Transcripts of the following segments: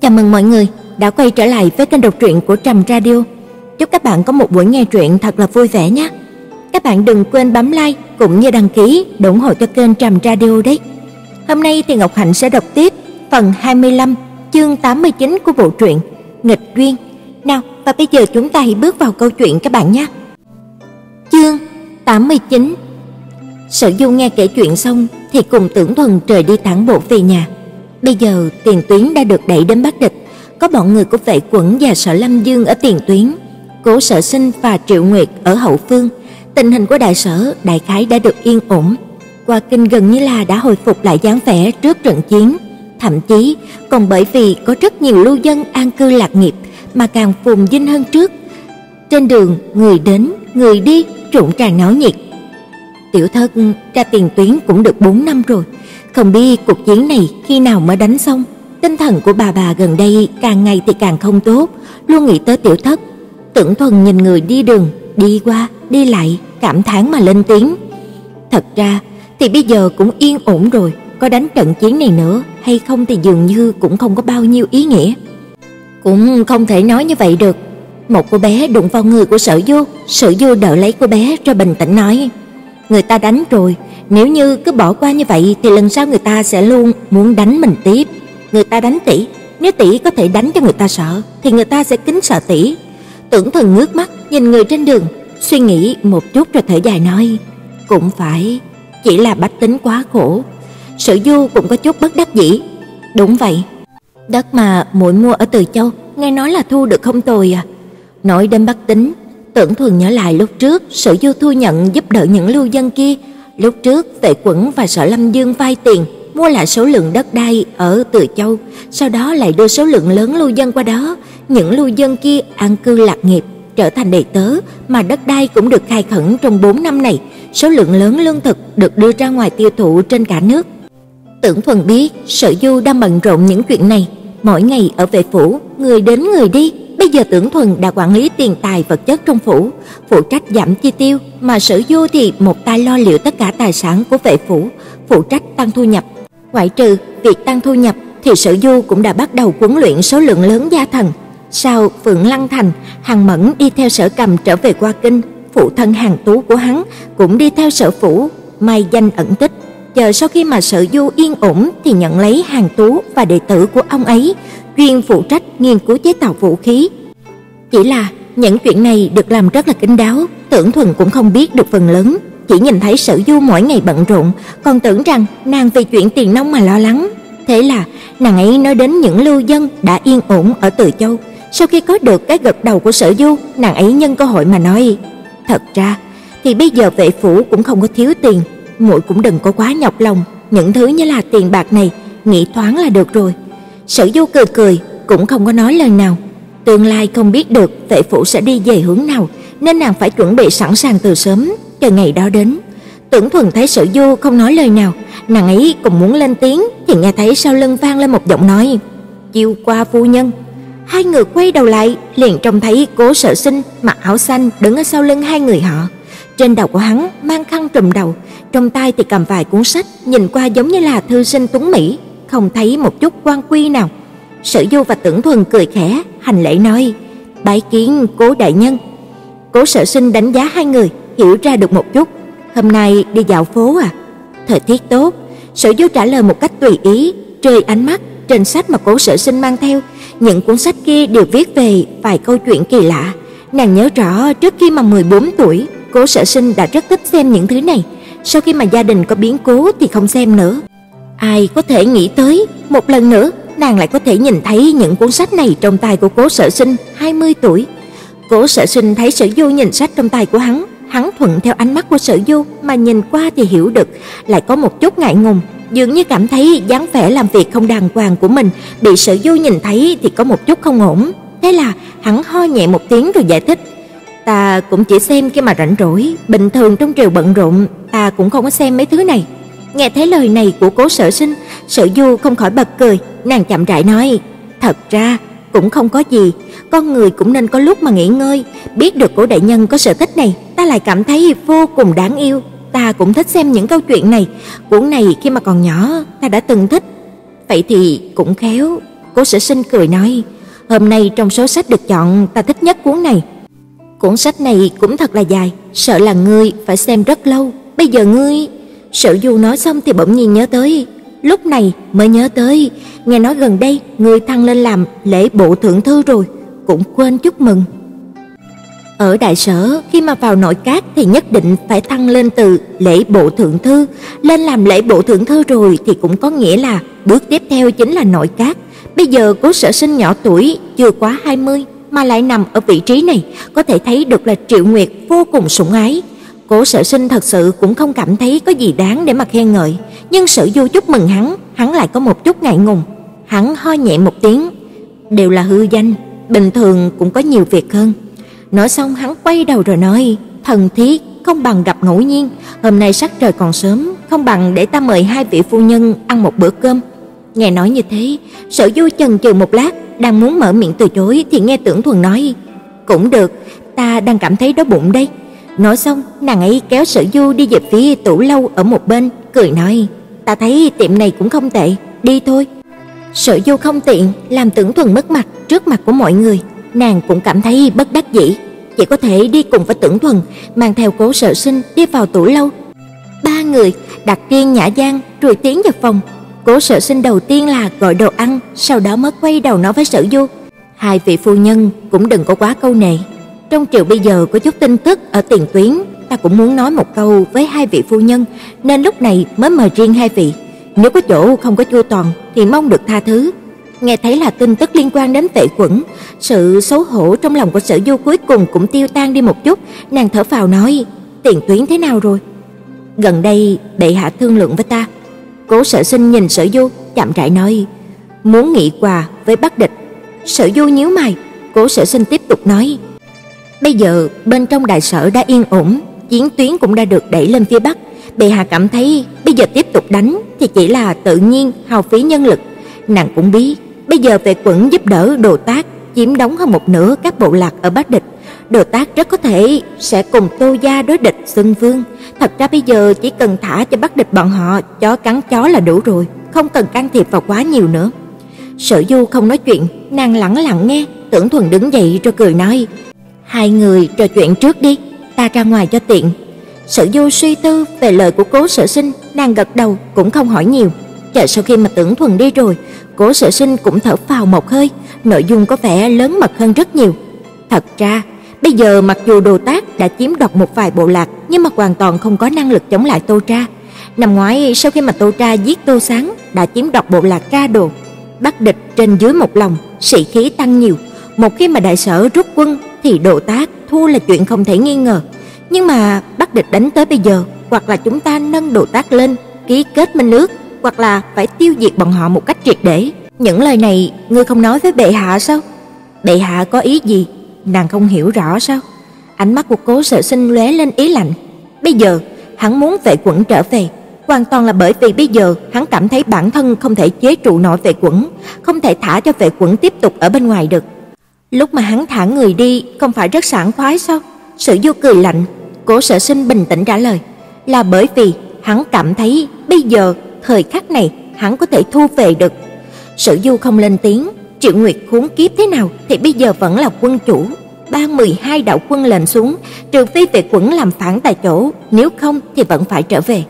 Chào mừng mọi người đã quay trở lại với kênh đọc truyện của Trầm Radio. Chúc các bạn có một buổi nghe truyện thật là vui vẻ nhé. Các bạn đừng quên bấm like cũng như đăng ký để ủng hộ cho kênh Trầm Radio đấy. Hôm nay thì Ngọc Hạnh sẽ đọc tiếp phần 25, chương 89 của bộ truyện Nghịch duyên. Nào, và bây giờ chúng ta hãy bước vào câu chuyện các bạn nhé. Chương 89. Sở Du nghe kể chuyện xong thì cùng Tưởng Thuần trời đi thẳng bộ về nhà. Bây giờ tiền tuyến đã được đẩy đến Bắc Địch, có bọn người của vệ quẩn và Sở Lâm Dương ở tiền tuyến, Cố Sở Sinh và Triệu Nguyệt ở hậu phương. Tình hình của đại sở đại khái đã được yên ổn. Qua kinh gần như là đã hồi phục lại dáng vẻ trước trận chiến, thậm chí còn bởi vì có rất nhiều lưu dân an cư lạc nghiệp mà càng phồn vinh hơn trước. Trên đường, người đến, người đi, rộn ràng náo nhiệt. Tiểu thất ra tiền tuyến cũng được 4 năm rồi, không biết cuộc chiến này khi nào mới đánh xong. Tinh thần của bà bà gần đây càng ngày thì càng không tốt, luôn nghĩ tới tiểu thất. Tưởng Thuần nhìn người đi đường, đi qua, đi lại, cảm thán mà lên tiếng. Thật ra thì bây giờ cũng yên ổn rồi, có đánh trận chiến này nữa hay không thì dường như cũng không có bao nhiêu ý nghĩa. Cũng không thể nói như vậy được. Một cô bé đụng vào người của Sở Du, Sở Du đỡ lấy cô bé rồi bình tĩnh nói: "Người ta đánh rồi, nếu như cứ bỏ qua như vậy thì lần sau người ta sẽ luôn muốn đánh mình tiếp. Người ta đánh tỷ, nếu tỷ có thể đánh cho người ta sợ thì người ta sẽ kính sợ tỷ." Tưởng Thần ngước mắt nhìn người trên đường, suy nghĩ một chút rồi thở dài nói: "Cũng phải, chỉ là bách tính quá khổ." Sử Du cũng có chút bất đắc dĩ. Đúng vậy, đất mà muội mua ở Từ Châu, nghe nói là thu được không tồi à. Nói đến bách Tính, Tưởng thường nhớ lại lúc trước Sử Du thu nhận giúp đỡ những lưu dân kia, lúc trước Vệ Quẩn và Sở Lâm Dương vay tiền mua lại số lượng đất đai ở Từ Châu, sau đó lại đưa số lượng lớn lưu dân qua đó, những lưu dân kia an cư lạc nghiệp, trở thành đệ tớ, mà đất đai cũng được khai khẩn trong 4 năm này, số lượng lớn lương thực được đưa ra ngoài tiêu thụ trên cả nước. Tưởng Thuần biết Sở Du đang bận rộn những chuyện này, mỗi ngày ở vệ phủ, người đến người đi, bây giờ Tưởng Thuần đã quản lý tiền tài vật chất trong phủ, phụ trách giảm chi tiêu, mà Sở Du thì một tay lo liệu tất cả tài sản của vệ phủ, phụ trách tăng thu nhập. Ngoại trừ việc tăng thu nhập thì Sở Du cũng đã bắt đầu huấn luyện số lượng lớn gia thần. Sau Phượng Lăng Thành, Hàn Mẫn đi theo Sở Cầm trở về qua kinh, phụ thân Hàng Tú của hắn cũng đi theo Sở phủ, mai danh ẩn tích chờ sau khi mà Sở Du yên ổn thì nhận lấy Hàng Tú và đệ tử của ông ấy, chuyên phụ trách nghiên cứu chế tạo vũ khí. Chỉ là những chuyện này được làm rất là kín đáo, Tưởng Thuần cũng không biết được phần lớn, chỉ nhìn thấy Sở Du mỗi ngày bận rộn, còn tưởng rằng nàng vì chuyện tiền nông mà lo lắng. Thế là nàng ấy nói đến những lưu dân đã yên ổn ở Từ Châu. Sau khi có được cái gật đầu của Sở Du, nàng ấy nhân cơ hội mà nói: "Thật ra thì bây giờ vệ phủ cũng không có thiếu tiền, muội cũng đừng có quá nhọc lòng, những thứ như là tiền bạc này, nghĩ thoáng là được rồi." Sở Du cười cười, cũng không có nói lời nào. Tương lai không biết được vệ phủ sẽ đi về hướng nào, nên nàng phải chuẩn bị sẵn sàng từ sớm, chờ ngày đó đến. Tưởng Thuần thấy Sở Du không nói lời nào, nàng ấy cũng muốn lên tiếng thì nghe thấy sau lưng vang lên một giọng nói: "Chiêu qua phu nhân." Hai người quay đầu lại, liền trông thấy Cố Sở Sinh mặc áo xanh đứng ở sau lưng hai người họ. Trên đầu của hắn mang khăn trùm đầu, trong tay thì cầm vài cuốn sách, nhìn qua giống như là thư sinh tuấn mỹ, không thấy một chút quan quy nào. Sở Du và Tưởng Thuần cười khẽ, hành lễ nói: "Bái kiến Cố đại nhân." Cố Sở Sinh đánh giá hai người, hiểu ra được một chút. "Hôm nay đi dạo phố à?" Thời tiết tốt, Sở Du trả lời một cách tùy ý, rơi ánh mắt trên sách mà Cố Sở Sinh mang theo, những cuốn sách kia đều viết về vài câu chuyện kỳ lạ. Nàng nhớ rõ trước khi mà 14 tuổi, Cố Sở Sinh đã rất thích xem những thứ này, sau khi mà gia đình có biến cố thì không xem nữa. Ai có thể nghĩ tới, một lần nữa nàng lại có thể nhìn thấy những cuốn sách này trong tay của Cố Sở Sinh 20 tuổi. Cố Sở Sinh thấy Sở Du nhìn sách trong tay của hắn, hắn thuận theo ánh mắt của Sở Du mà nhìn qua thì hiểu được, lại có một chút ngại ngùng, dường như cảm thấy dáng vẻ làm việc không đàng hoàng của mình bị Sở Du nhìn thấy thì có một chút không ổn. Thế là hắn ho nhẹ một tiếng rồi giải thích: "Ta cũng chỉ xem khi mà rảnh rỗi, bình thường trong triều bận rộn, ta cũng không có xem mấy thứ này." Nghe thấy lời này của Cố Sở Sinh, Sở Du không khỏi bật cười, nàng chậm rãi nói: "Thật ra cũng không có gì, con người cũng nên có lúc mà nghỉ ngơi, biết được cổ đại nhân có sở thích này, ta lại cảm thấy vô cùng đáng yêu, ta cũng thích xem những câu chuyện này, cuốn này khi mà còn nhỏ ta đã từng thích. Vậy thì cũng khéo, Cố Sở Sinh cười nói, "Hôm nay trong số sách được chọn, ta thích nhất cuốn này." Cuốn sách này cũng thật là dài, sợ là ngươi phải xem rất lâu. Bây giờ ngươi Sở Du nói xong thì bỗng nhiên nhớ tới, lúc này mới nhớ tới, nghe nói gần đây người thăng lên làm lễ bộ thượng thư rồi, cũng quên chúc mừng. Ở đại sở, khi mà vào nội các thì nhất định phải thăng lên từ lễ bộ thượng thư, lên làm lễ bộ thượng thư rồi thì cũng có nghĩa là bước tiếp theo chính là nội các. Bây giờ Cố Sở Sinh nhỏ tuổi, chưa quá 20 mà lại nằm ở vị trí này, có thể thấy được là Triệu Nguyệt vô cùng sủng ái. Cố Sở Sinh thật sự cũng không cảm thấy có gì đáng để mà khen ngợi, nhưng Sở Du chúc mừng hắn, hắn lại có một chút ngại ngùng. Hắn ho nhẹ một tiếng, đều là hư danh, bình thường cũng có nhiều việc hơn. Nói xong hắn quay đầu rồi nói, thần thiết không bằng gặp ngẫu nhiên, hôm nay sắc trời còn sớm, không bằng để ta mời hai vị phu nhân ăn một bữa cơm. Nghe nói như thế, Sở Du chần chừ một lát, đang muốn mở miệng từ chối thì nghe Tưởng Thuần nói, "Cũng được, ta đang cảm thấy đói bụng đây." Nói xong, nàng ấy kéo Sở Du đi về phía tủ lâu ở một bên, cười nói, "Ta thấy tiệm này cũng không tệ, đi thôi." Sở Du không tiện làm Tưởng Thuần mất mặt trước mặt của mọi người, nàng cũng cảm thấy bất đắc dĩ, chỉ có thể đi cùng với Tưởng Thuần, mang theo Cố Sở Sinh đi vào tủ lâu. Ba người đặt riêng nhã gian rồi tiến vào phòng. Cố Sở Sinh đầu tiên là gọi đồ ăn, sau đó mới quay đầu nói với Sở Du, hai vị phu nhân cũng đừng có quá câu nệ. Trong triều bây giờ có chút tin tức ở tiền tuyến, ta cũng muốn nói một câu với hai vị phu nhân, nên lúc này mới mời riêng hai vị. Nếu có chỗ không có chu toàn thì mong được tha thứ. Nghe thấy là tin tức liên quan đến vệ quẩn, sự xấu hổ trong lòng của Sở Du cuối cùng cũng tiêu tan đi một chút, nàng thở phào nói: "Tiền tuyến thế nào rồi?" "Gần đây bệ hạ thương lượng với ta." Cố Sở Sinh nhìn Sở Du, chậm rãi nói: "Muốn nghị quà với Bắc địch." Sở Du nhíu mày, Cố Sở Sinh tiếp tục nói: "Bây giờ bên trong đại sở đã yên ổn, chiến tuyến cũng đã được đẩy lên phía bắc, bệ hạ cảm thấy bây giờ tiếp tục đánh thì chỉ là tự nhiên hao phí nhân lực. Nàng cũng biết, bây giờ về quận giúp đỡ Đồ Tác chiếm đóng hơn một nửa các bộ lạc ở Bắc Địch. Đồ Tác rất có thể sẽ cùng Tô gia đối địch xưng vương. Thật ra bây giờ chỉ cần thả cho Bắc Địch bọn họ chó cắn chó là đủ rồi, không cần can thiệp vào quá nhiều nữa. Sở Du không nói chuyện, nàng lặng lặng nghe, Tưởng Thuần đứng dậy rồi cười nói: "Hai người trò chuyện trước đi, ta ra ngoài cho tiện." Sử Du suy tư về lời của Cố Sở Sinh, nàng gật đầu cũng không hỏi nhiều. Chờ sau khi mà Tưởng Thuần đi rồi, Cố Sở Sinh cũng thở phào một hơi, nội dung có vẻ lớn mật hơn rất nhiều. Thật ra, bây giờ mặc dù Đồ Tác đã chiếm đoạt một vài bộ lạc, nhưng mà hoàn toàn không có năng lực chống lại Tô Tra. Năm ngoái sau khi mà Tô Tra giết Tô Sáng, đã chiếm đoạt bộ lạc ra Đồ, bắt địch trên dưới một lòng, sĩ khí tăng nhiều. Một khi mà đại sở rút quân thì Đồ Tác thua là chuyện không thể nghi ngờ. Nhưng mà bắt địch đánh tới bây giờ, hoặc là chúng ta nâng Đồ Tác lên, ký kết minh ước, hoặc là phải tiêu diệt bọn họ một cách triệt để. Những lời này ngươi không nói với bệ hạ sao? Bệ hạ có ý gì? Nàng không hiểu rõ sao? Ánh mắt của Cố Sở Sinh lóe lên ý lạnh. Bây giờ, hắn muốn vệ quẩn trở về, hoàn toàn là bởi vì bây giờ hắn cảm thấy bản thân không thể chế trụ nổi vệ quẩn, không thể thả cho vệ quẩn tiếp tục ở bên ngoài được. Lúc mà hắn thả người đi, không phải rất sảng khoái sao? Sử Du cười lạnh, Cố Sở Sinh bình tĩnh trả lời, là bởi vì hắn cảm thấy bây giờ thời khắc này hắn có thể thu về được. Sử Du không lên tiếng, Triệu Nguyệt khốn kiếp thế nào thì bây giờ vẫn là quân chủ, ba mười hai đạo quân lệnh xuống, trừ phi về quẩn làm phản tại chỗ, nếu không thì vẫn phải trở về.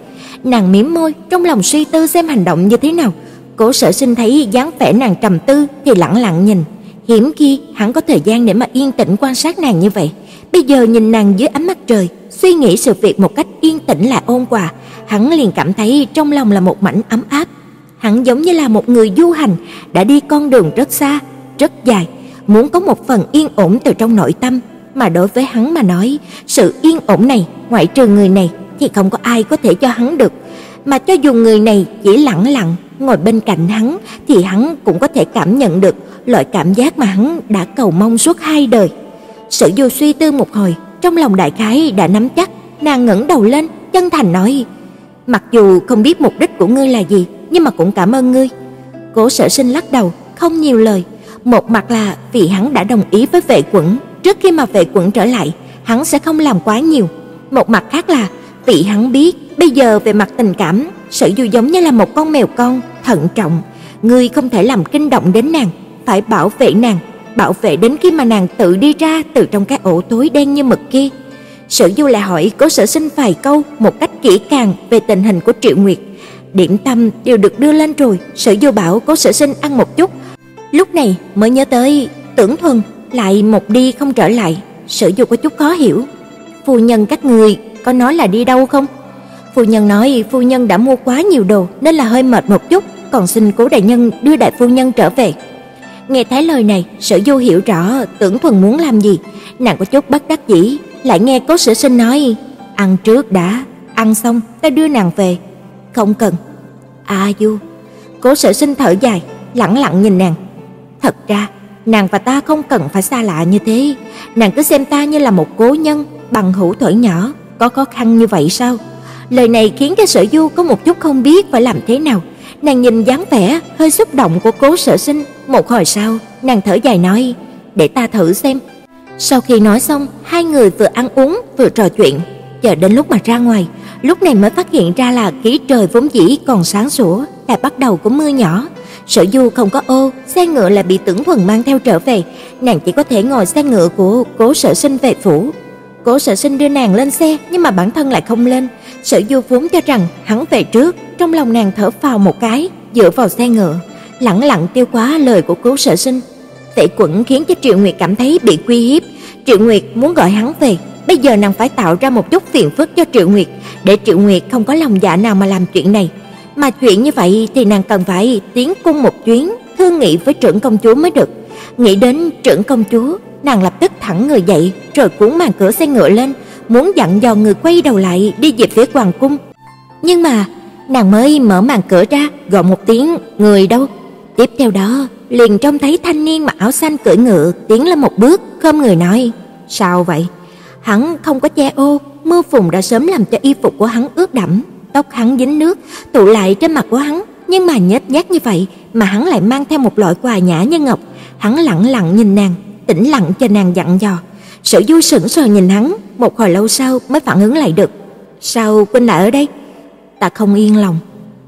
Nàng mím môi, trong lòng suy tư xem hành động như thế nào. Cố Sở Sinh thấy dáng vẻ nàng trầm tư thì lặng lặng nhìn, hiếm khi hắn có thời gian để mà yên tĩnh quan sát nàng như vậy. Bây giờ nhìn nàng dưới ánh mặt trời, suy nghĩ sự việc một cách yên tĩnh là ôn hòa, hắn liền cảm thấy trong lòng là một mảnh ấm áp. Hắn giống như là một người du hành đã đi con đường rất xa, rất dài, muốn có một phần yên ổn từ trong nội tâm, mà đối với hắn mà nói, sự yên ổn này, ngoại trừ người này thì không có ai có thể cho hắn được, mà cho dù người này chỉ lặng lặng ngồi bên cạnh hắn thì hắn cũng có thể cảm nhận được loại cảm giác mà hắn đã cầu mong suốt hai đời. Sử Du suy tư một hồi, trong lòng đại khái đã nắm chắc, nàng ngẩng đầu lên, chân thành nói: "Mặc dù không biết mục đích của ngươi là gì, nhưng mà cũng cảm ơn ngươi." Cố Sở Sinh lắc đầu, không nhiều lời, một mặt là vì hắn đã đồng ý với Vệ Quẩn, trước khi mà Vệ Quẩn trở lại, hắn sẽ không làm quá nhiều. Một mặt khác là vì hắn biết bây giờ về mặt tình cảm, Sở Du giống như là một con mèo con, thận trọng, ngươi không thể làm kinh động đến nàng, phải bảo vệ nàng, bảo vệ đến khi mà nàng tự đi ra từ trong cái ổ tối đen như mực kia. Sở Du lại hỏi Cố Sở Sinh vài câu một cách kỹ càng về tình hình của Triệu Nguyệt. Điểm tâm đều được đưa lên rồi, Sở Du bảo Cố Sở Sinh ăn một chút. Lúc này mới nhớ tới Tưởng Thuần lại một đi không trở lại, Sở Du có chút khó hiểu. Phu nhân các người có nói là đi đâu không? Phu nhân nói phu nhân đã mua quá nhiều đồ nên là hơi mệt một chút, còn xin Cố đại nhân đưa đại phu nhân trở về. Nghe thấy lời này, Sở Du hiểu rõ Tưởng Thuần muốn làm gì, nàng có chút bất đắc dĩ, lại nghe Cố Sở Sinh nói, ăn trước đã, ăn xong ta đưa nàng về. Không cần. A Du. Cố Sở Sinh thở dài, lặng lặng nhìn nàng. Thật ra, nàng và ta không cần phải xa lạ như thế, nàng cứ xem ta như là một cố nhân, bằng hữu tuổi nhỏ, có khó khăn như vậy sao? Lời này khiến cho Sở Du có một chút không biết phải làm thế nào. Nàng nhìn dáng vẻ hơi xúc động của Cố Sở Sinh, một hồi sau, nàng thở dài nói, "Để ta thử xem." Sau khi nói xong, hai người vừa ăn uống vừa trò chuyện, chờ đến lúc mà ra ngoài, lúc này mới phát hiện ra là khí trời vốn dĩ còn sáng sủa, lại bắt đầu có mưa nhỏ. Sở Du không có ô, xe ngựa lại bị Tưởng Thuần mang theo trở về, nàng chỉ có thể ngồi xe ngựa của Cố Sở Sinh về phủ. Cố Sở Sinh đưa nàng lên xe, nhưng mà bản thân lại không lên. Sở Du vốn cho rằng hắn về trước, trong lòng nàng thở phào một cái, dựa vào xe ngựa, lặng lặng tiêu hóa lời của Cố Sở Sinh. Tệ quẩn khiến cho Triệu Nguyệt cảm thấy bị quy hiếp, Triệu Nguyệt muốn gọi hắn về, bây giờ nàng phải tạo ra một chút phiền phức cho Triệu Nguyệt, để Triệu Nguyệt không có lòng dạ nào mà làm chuyện này. Mà chuyện như vậy thì nàng cần phải tiến cung một chuyến, thương nghị với trưởng công chúa mới được. Nghĩ đến trưởng công chúa, nàng lập tức thẳng người dậy, rồi cuốn màn cửa xe ngựa lên, muốn dặn dò người quay đầu lại đi về phía hoàng cung. Nhưng mà, nàng mới mở màn cửa ra, gọi một tiếng, "Người đâu?" Tiếp theo đó, liền trông thấy thanh niên mặc áo xanh cưỡi ngựa tiến lên một bước, khom người nói: "Sao vậy?" Hắn không có che ô, mưa phùn đã sớm làm cho y phục của hắn ướt đẫm, tóc hắn dính nước tụ lại trên mặt của hắn, nhưng mà nhếch nhác như vậy mà hắn lại mang theo một loại quà nhã như ngọc. Hắn lặng lặng nhìn nàng, tĩnh lặng cho nàng dặn dò. Sở Du sững sờ nhìn hắn, một hồi lâu sau mới phản ứng lại được. "Sao huynh lại ở đây?" "Ta không yên lòng."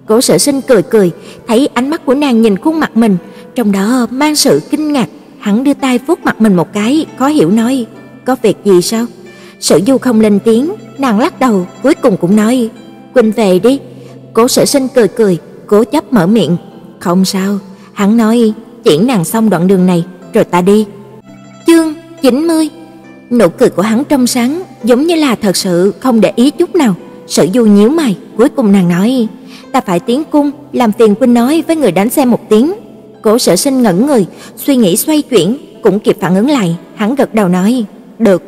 Cố Sở Sinh cười cười, thấy ánh mắt của nàng nhìn khuôn mặt mình, trong đó mang sự kinh ngạc, hắn đưa tay vuốt mặt mình một cái, khó hiểu nói: "Có việc gì sao?" Sở Du không lên tiếng, nàng lắc đầu, cuối cùng cũng nói: "Quỳnh về đi." Cố Sở Sinh cười cười, cố chấp mở miệng: "Không sao." Hắn nói: "Tiễn nàng xong đoạn đường này, rồi ta đi." Chương 90 Nụ cười của hắn trong sáng, giống như là thật sự không để ý chút nào. Sở Du nhíu mày, cuối cùng nàng nói: "Ta phải tiến cung, làm phiền huynh nói với người đánh xe một tiếng." Cố Sở Sinh ngẩn người, suy nghĩ xoay chuyển, cũng kịp phản ứng lại, hắn gật đầu nói: "Được."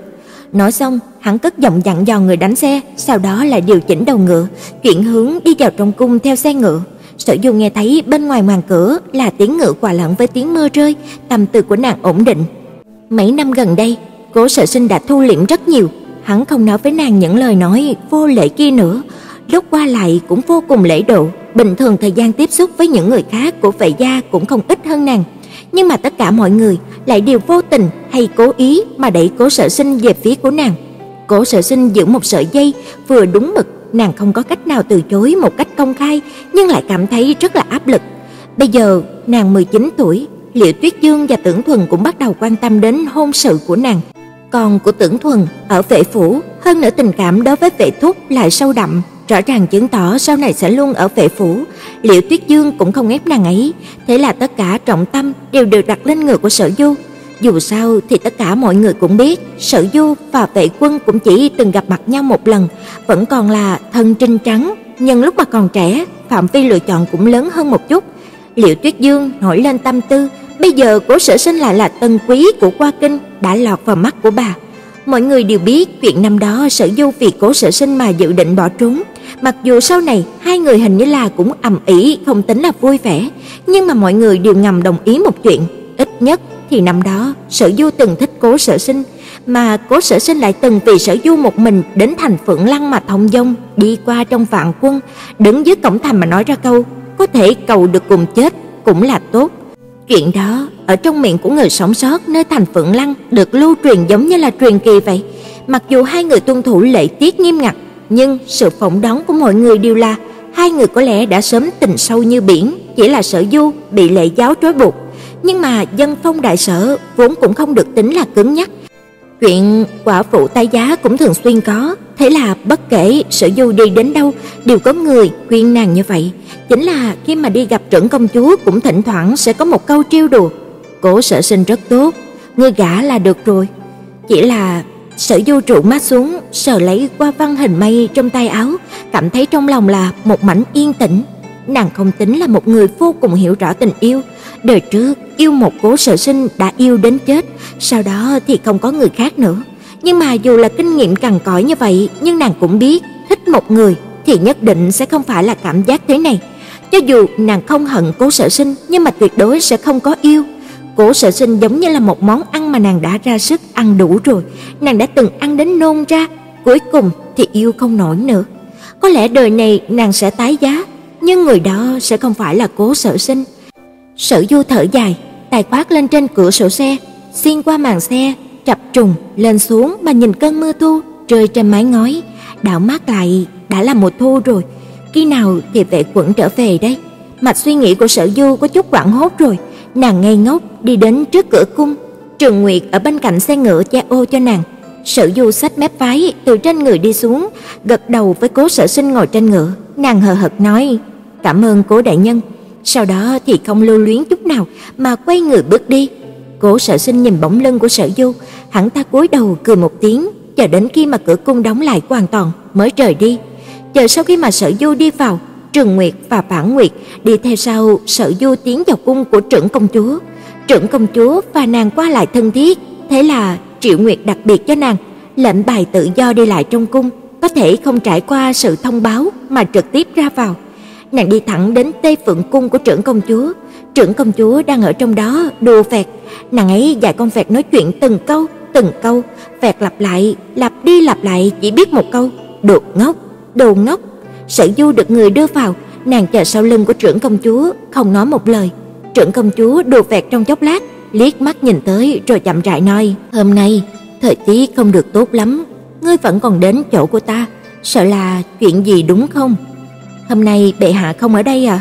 Nói xong, hắn cất giọng dặn dò người đánh xe, sau đó lại điều chỉnh đầu ngựa, chuyển hướng đi vào trong cung theo xe ngựa. Sở Du nghe thấy bên ngoài màn cửa là tiếng ngựa quà lẫn với tiếng mưa rơi, tâm tư của nàng ổn định. Mấy năm gần đây, Cố Sở Sinh đã thu liễm rất nhiều, hắn không nói với nàng những lời nói vô lễ kia nữa, lúc qua lại cũng vô cùng lễ độ, bình thường thời gian tiếp xúc với những người khác của vệ gia cũng không ít hơn nàng, nhưng mà tất cả mọi người lại đều vô tình hay cố ý mà đẩy Cố Sở Sinh về phía của nàng. Cố Sở Sinh giữ một sợi dây vừa đúng mực, nàng không có cách nào từ chối một cách công khai, nhưng lại cảm thấy rất là áp lực. Bây giờ nàng 19 tuổi, Liệu Tuyết Dương và Tưởng Thuần cũng bắt đầu quan tâm đến hôn sự của nàng. Còn của Tưởng Thuần ở vệ phủ, hơn nữa tình cảm đối với vệ thúc lại sâu đậm, rõ ràng chứng tỏ sau này sẽ luôn ở vệ phủ. Liệu Tuyết Dương cũng không ép nàng ấy, thế là tất cả trọng tâm đều được đặt lên người của Sở Du. Dù sao thì tất cả mọi người cũng biết, Sở Du và Vệ Quân cũng chỉ từng gặp mặt nhau một lần, vẫn còn là thân trinh trắng, nhưng lúc mà còn trẻ, phạm vi lựa chọn cũng lớn hơn một chút. Liệu Tuyết Dương nổi lên tâm tư, bây giờ Cố Sở Sinh lại là tân quý của Qua Kinh đã lọt vào mắt của bà. Mọi người đều biết chuyện năm đó Sở Du vì Cố Sở Sinh mà dự định bỏ trốn, mặc dù sau này hai người hình như là cũng ầm ĩ không tính là vui vẻ, nhưng mà mọi người đều ngầm đồng ý một chuyện, ít nhất thì năm đó Sở Du từng thích Cố Sở Sinh, mà Cố Sở Sinh lại từng vì Sở Du một mình đến thành Phượng Lăng mà thông dong, đi qua trong vạn quân, đứng dưới cổng thành mà nói ra câu, có thể cầu được cùng chết cũng là tốt. Chuyện đó ở trong miệng của người sống sót nơi thành Phượng Lăng được lưu truyền giống như là truyền kỳ vậy. Mặc dù hai người tuân thủ lễ tiết nghiêm ngặt, nhưng sự phỏng đoán của mọi người đều là hai người có lẽ đã sớm tình sâu như biển, chỉ là Sở Du bị lệ giáo trói buộc, nhưng mà dân phong đại sở vốn cũng không được tính là cứng nhắc. Chuyện quả phụ tái giá cũng thường xuyên có, thế là bất kể Sở Du đi đến đâu đều có người khuyên nàng như vậy, chính là khi mà đi gặp trưởng công chúa cũng thỉnh thoảng sẽ có một câu trêu đùa. Cố Sở Sinh rất tốt, ngươi gả là được rồi. Chỉ là Sở Du trụ mắt xuống, sờ lấy qua văn hình mây trong tay áo, cảm thấy trong lòng là một mảnh yên tĩnh. Nàng không tính là một người vô cùng hiểu rõ tình yêu, đời trước yêu một Cố Sở Sinh đã yêu đến chết, sau đó thì không có người khác nữa. Nhưng mà dù là kinh nghiệm cằn cõi như vậy, nhưng nàng cũng biết, thích một người thì nhất định sẽ không phải là cảm giác thế này. Cho dù nàng không hận Cố Sở Sinh, nhưng mà tuyệt đối sẽ không có yêu. Cố Sở Sinh giống như là một món ăn mà nàng đã ra sức ăn đủ rồi, nàng đã từng ăn đến nôn ra, cuối cùng thì yêu không nổi nữa. Có lẽ đời này nàng sẽ tái giá, nhưng người đó sẽ không phải là Cố Sở Sinh. Sở Du thở dài, tay khoác lên trên cửa sổ xe, xuyên qua màn xe, chập trùng lên xuống mà nhìn cơn mưa thu rơi trên mái ngói, đảo mắt lại đã là mùa thu rồi, khi nào thì vệ quẩn trở về đây? Mạch suy nghĩ của Sở Du có chút hoảng hốt rồi, nàng ngây ngốc đi đến trước cửa cung, Trường Nguyệt ở bên cạnh xe ngựa che ô cho nàng. Sở Du xách mép váy từ trên người đi xuống, gật đầu với Cố Sở Sinh ngồi trên ngựa, nàng hờ hợt nói: "Cảm ơn Cố đại nhân." Sau đó thì không lưu luyến chút nào mà quay người bước đi. Cố Sở Sinh nhìn bóng lưng của Sở Du, hắn ta cúi đầu cười một tiếng, chờ đến khi mà cửa cung đóng lại hoàn toàn mới rời đi. Chờ sau khi mà Sở Du đi vào, Trường Nguyệt và Phản Nguyệt đi theo sau Sở Du tiến vào cung của trưởng công chúa. Trưởng công chúa và nàng qua lại thân thiết, thế là Triệu Nguyệt đặc biệt cho nàng lệnh bài tự do đi lại trong cung, có thể không trải qua sự thông báo mà trực tiếp ra vào. Nàng đi thẳng đến Tây Phượng cung của trưởng công chúa. Trưởng công chúa đang ở trong đó đùa vẹt, nàng ấy dạy con vẹt nói chuyện từng câu, từng câu, vẹt lặp lại, lặp đi lặp lại chỉ biết một câu, "Đồ ngốc, đồ ngốc." Sở Du được người đưa vào, nàng chờ sau lưng của trưởng công chúa, không nói một lời. Trưởng công chúa đùa vẹt trong chốc lát, liếc mắt nhìn tới rồi chậm rãi nói: "Hôm nay thời tiết không được tốt lắm, ngươi vẫn còn đến chỗ của ta, sợ là chuyện gì đúng không?" "Hôm nay bệ hạ không ở đây à?"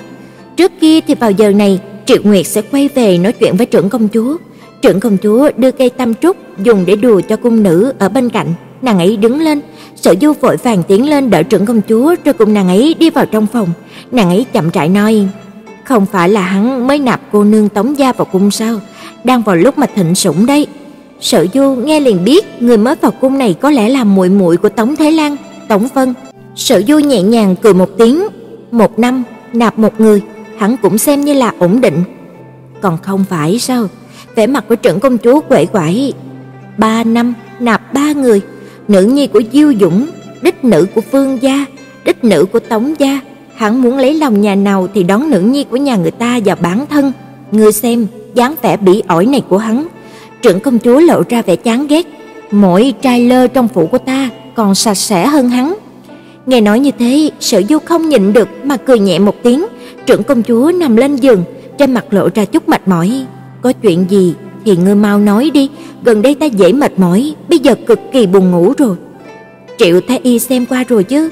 Trước kia thì vào giờ này, Triệu Nguyệt sẽ quay về nói chuyện với trưởng công chúa. Trưởng công chúa đưa cây tam trúc dùng để đùa cho cung nữ ở bên cạnh, nàng ấy đứng lên, Sở Du vội vàng tiến lên đỡ trưởng công chúa rồi cùng nàng ấy đi vào trong phòng. Nàng ấy chậm rãi nói: "Không phải là hắn mới nạp cô nương Tống gia vào cung sao? Đang vào lúc mà thịnh sủng đây." Sở Du nghe liền biết người mới vào cung này có lẽ là muội muội của Tống Thái Lan, Tống Vân. Sở Du nhẹ nhàng cười một tiếng, một năm nạp một người, hắn cũng xem như là ổn định. Còn không phải sao? Vẻ mặt của trưởng công chúa quệ quải, ba năm nạp ba người, nữ nhi của Diêu Dũng, đích nữ của Phương gia, đích nữ của Tống gia, hắn muốn lấy lòng nhà nào thì đón nữ nhi của nhà người ta vào bản thân. Ngươi xem, dáng vẻ bỉ ổi này của hắn. Trưởng công chúa lộ ra vẻ chán ghét, mỗi trai lơ trong phủ của ta còn sạch sẽ hơn hắn. Nghe nói như thế, Sở Du không nhịn được mà cười nhẹ một tiếng, trưởng công chúa nằm lên giường, trên mặt lộ ra chút mệt mỏi. Có chuyện gì thì ngươi mau nói đi, gần đây ta dễ mệt mỏi, bây giờ cực kỳ buồn ngủ rồi. Triệu Thái Y xem qua rồi chứ,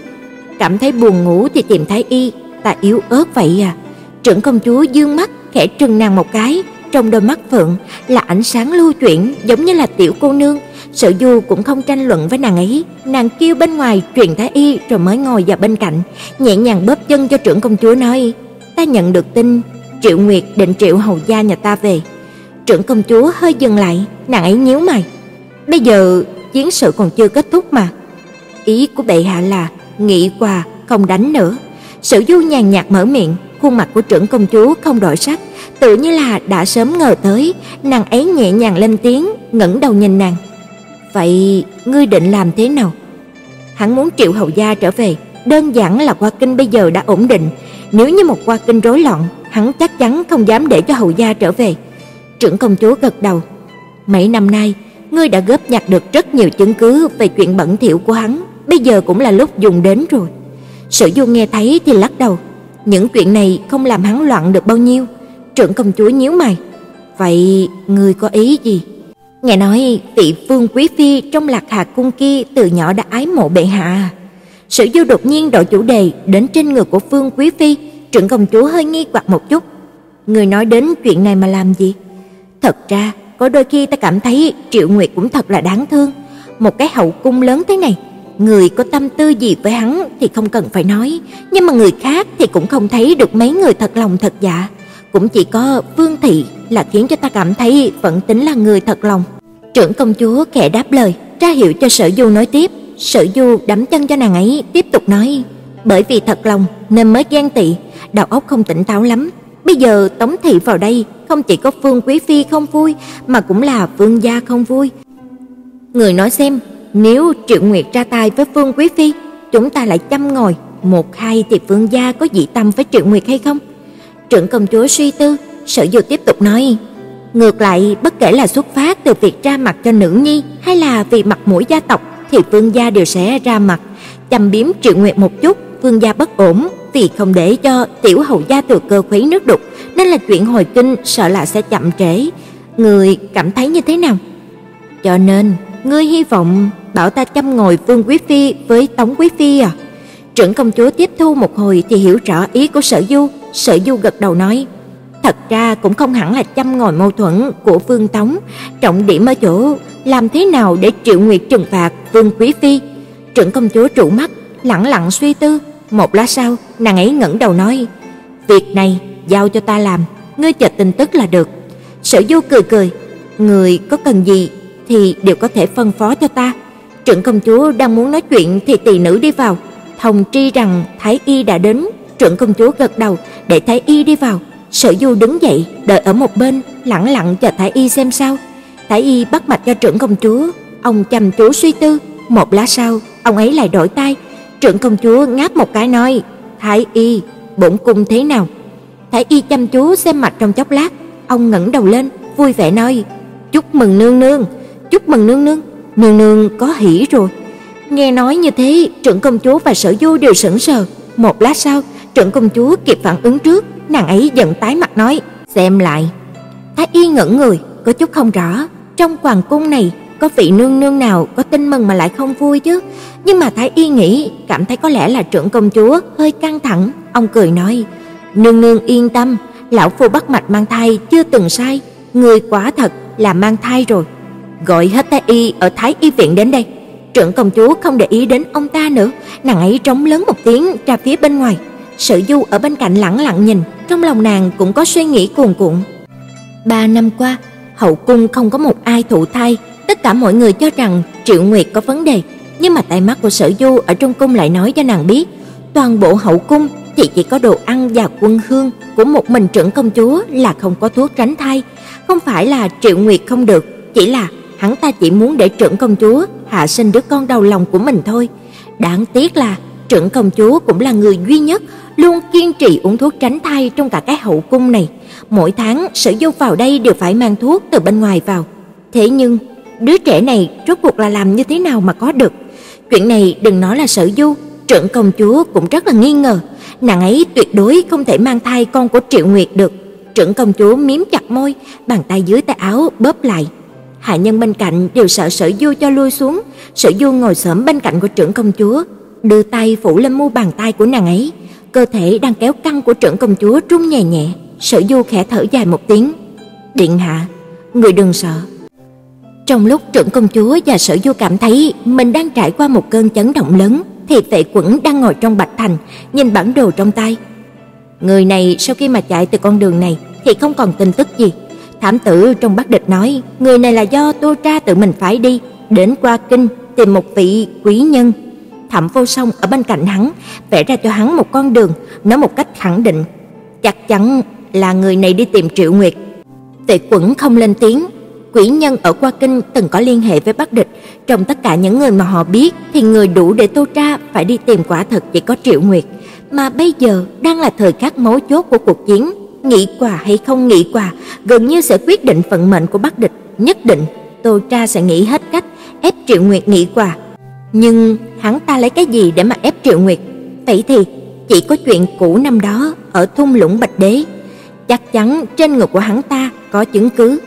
cảm thấy buồn ngủ thì tìm Thái Y, ta yếu ớt vậy à? Trưởng công chúa dương mắt khẽ trừng nàng một cái, trong đôi mắt phượng là ánh sáng lưu chuyển giống như là tiểu cô nương. Sở Du cũng không tranh luận với nàng ấy, nàng kêu bên ngoài truyền thái y rồi mới ngồi vào bên cạnh, nhẹ nhàng bóp chân cho trưởng công chúa nói: "Ta nhận được tin, Triệu Nguyệt định triệu hầu gia nhà ta về." Trưởng công chúa hơi dừng lại, nàng ấy nhíu mày. Bây giờ chiến sự còn chưa kết thúc mà. Ý của bệ hạ là nghị quà không đánh nữa. sở Du nhàn nhạt mở miệng, khuôn mặt của trưởng công chúa không đổi sắc, tự như là đã sớm ngờ tới, nàng ấy nhẹ nhàng lên tiếng, ngẩng đầu nhìn nàng. "Vậy ngươi định làm thế nào?" Hắn muốn Triệu hầu gia trở về, đơn giản là qua Kinh bây giờ đã ổn định, nếu như một qua Kinh rối loạn, hắn chắc chắn không dám để cho hầu gia trở về. Trưởng công chúa gật đầu. Mấy năm nay, ngươi đã góp nhặt được rất nhiều chứng cứ về chuyện bẩn thỉu của hắn, bây giờ cũng là lúc dùng đến rồi. Sở Du nghe thấy thì lắc đầu, những chuyện này không làm hắn loạn được bao nhiêu. Trưởng công chúa nhíu mày, "Vậy ngươi có ý gì?" Nghe nói vị vương quý phi trong Lạc Hà cung kia từ nhỏ đã ái mộ bệ hạ. Sử Du đột nhiên đổi chủ đề đến trên người của vương quý phi, trưởng công chúa hơi nghi hoặc một chút, người nói đến chuyện này mà làm gì? Thật ra, có đôi khi ta cảm thấy Triệu Nguyệt cũng thật là đáng thương, một cái hậu cung lớn thế này, người có tâm tư gì với hắn thì không cần phải nói, nhưng mà người khác thì cũng không thấy được mấy người thật lòng thật dạ, cũng chỉ có Vương thị là khiến cho ta cảm thấy vẫn tính là người thật lòng. Trưởng công chúa khẽ đáp lời, ra hiệu cho Sở Du nói tiếp. Sở Du đấm chân cho nàng ấy tiếp tục nói, bởi vì thật lòng nên mới ghen tị, đầu óc không tỉnh táo lắm. Bây giờ Tống thị vào đây, không chỉ có Phương quý phi không vui mà cũng là Vương gia không vui. Người nói xem, nếu Triệu Nguyệt ra tay với Phương quý phi, chúng ta lại chăm ngồi, một hai thì Vương gia có dị tâm với Triệu Nguyệt hay không? Trưởng công chúa suy tư, Sở Du tiếp tục nói, ngược lại bất kể là xuất phát từ việc ra mặt cho nữ nhi hay là vì mặt mũi gia tộc thì Vương gia đều sẽ ra mặt chăm biếm Triệu Nguyệt một chút, Vương gia bất ổn, vì không để cho tiểu hầu gia thừa cơ khuấy nước đục, nên là chuyện hồi kinh sợ là sẽ chậm trễ. Người cảm thấy như thế nào? Cho nên, ngươi hy vọng bảo ta chăm ngồi Vương quý phi với Tống quý phi à? Trưởng công chúa tiếp thu một hồi thì hiểu rõ ý của Sở Du, Sở Du gật đầu nói: Thật ra cũng không hẳn là chăm ngồi mâu thuẫn của Vương Tống, trọng điểm ở chỗ làm thế nào để Triệu Nguyệt trừng phạt Vương quý phi. Trưởng công chúa trụ mắt, lặng lặng suy tư, một lát sau, nàng ấy ngẩng đầu nói: "Việc này giao cho ta làm, ngươi chờ tin tức là được." Sở Du cười cười, "Người có cần gì thì đều có thể phân phó cho ta." Trưởng công chúa đang muốn nói chuyện thì tỳ nữ đi vào, Hồng tri rằng thái y đã đến. Trưởng công chúa gật đầu để thái y đi vào. Sở Du đứng dậy, đợi ở một bên, lặng lặng chờ thái y xem sao. Thái y bắt mạch cho trưởng công chúa, ông chăm chú suy tư, một lát sau, ông ấy lại đổi tay, Trưởng công chúa ngáp một cái nói: "Thái y, bổn cung thế nào?" Thái y chăm chú xem mạch trong chốc lát, ông ngẩng đầu lên, vui vẻ nói: "Chúc mừng nương nương, chúc mừng nương nương, nương nương có hỉ rồi." Nghe nói như thế, trưởng công chúa và Sở Du đều sững sờ. Một lát sau, trưởng công chúa kịp phản ứng trước, nàng ấy giận tái mặt nói: "Xem lại." Thái y ngẩn người, có chút không rõ, trong hoàng cung này có vị nương nương nào có tin mừng mà lại không vui chứ? Nhưng mà Thái Y nghĩ, cảm thấy có lẽ là trưởng công chúa hơi căng thẳng, ông cười nói: "Nương nương yên tâm, lão phu bắt mạch mang thai chưa từng sai, người quả thật là mang thai rồi." Gọi hết Thái Y ở Thái Y viện đến đây. Trưởng công chúa không để ý đến ông ta nữa, nàng ấy trống lớn một tiếng ra phía bên ngoài. Sở Du ở bên cạnh lặng lặng nhìn, trong lòng nàng cũng có suy nghĩ cuồn cuộn. Ba năm qua, hậu cung không có một ai thụ thai, Tất cả mọi người cho rằng Triệu Nguyệt có vấn đề, nhưng mà tai mắt của Sở Du ở trong cung lại nói cho nàng biết, toàn bộ hậu cung chỉ chỉ có đồ ăn và quân hương của một mình trưởng công chúa là không có thuốc tránh thai, không phải là Triệu Nguyệt không được, chỉ là hắn ta chỉ muốn để trưởng công chúa hạ sinh đứa con đầu lòng của mình thôi. Đáng tiếc là trưởng công chúa cũng là người duy nhất luôn kiên trì uống thuốc tránh thai trong cả cái hậu cung này. Mỗi tháng Sở Du vào đây đều phải mang thuốc từ bên ngoài vào. Thế nhưng đứa trẻ này rốt cuộc là làm như thế nào mà có được. Chuyện này đừng nói là Sở Du, trưởng công chúa cũng rất là nghi ngờ, nàng ấy tuyệt đối không thể mang thai con của Triệu Nguyệt được. Trưởng công chúa miếm chặt môi, bàn tay dưới tay áo bóp lại. Hạ nhân bên cạnh đều sợ Sở Du cho lui xuống, Sở Du ngồi xổm bên cạnh của trưởng công chúa, đưa tay phủ lên mu bàn tay của nàng ấy, cơ thể đang kéo căng của trưởng công chúa rung nhẹ nhẹ. Sở Du khẽ thở dài một tiếng, "Điện hạ, người đừng sợ, trong lúc trưởng công chúa và sở du cảm thấy mình đang trải qua một cơn chấn động lớn, thì vệ quẩn đang ngồi trong bạch thành, nhìn bản đồ trong tay. Người này sau khi mà chạy từ con đường này thì không còn tin tức gì. Thám tử trong Bắc Địch nói, người này là do Tô Tra tự mình phải đi, đến qua kinh tìm một vị quý nhân. Thẩm Vô Song ở bên cạnh hắn, vẽ ra cho hắn một con đường, nói một cách khẳng định, chắc chắn là người này đi tìm Triệu Nguyệt. Tệ Quẩn không lên tiếng, Quỷ nhân ở Qua Kinh từng có liên hệ với Bắc Địch, trong tất cả những người mà họ biết thì người đủ để Tô Tra phải đi tìm quả thực chỉ có Triệu Nguyệt, mà bây giờ đang là thời khắc mấu chốt của cuộc chiến, nghĩ quà hay không nghĩ quà, gần như sẽ quyết định vận mệnh của Bắc Địch, nhất định Tô Tra sẽ nghĩ hết cách ép Triệu Nguyệt nghĩ quà. Nhưng hắn ta lấy cái gì để mà ép Triệu Nguyệt? Vậy thì chỉ có chuyện cũ năm đó ở thung lũng Bạch Đế. Chắc chắn trên ngực của hắn ta có chứng cứ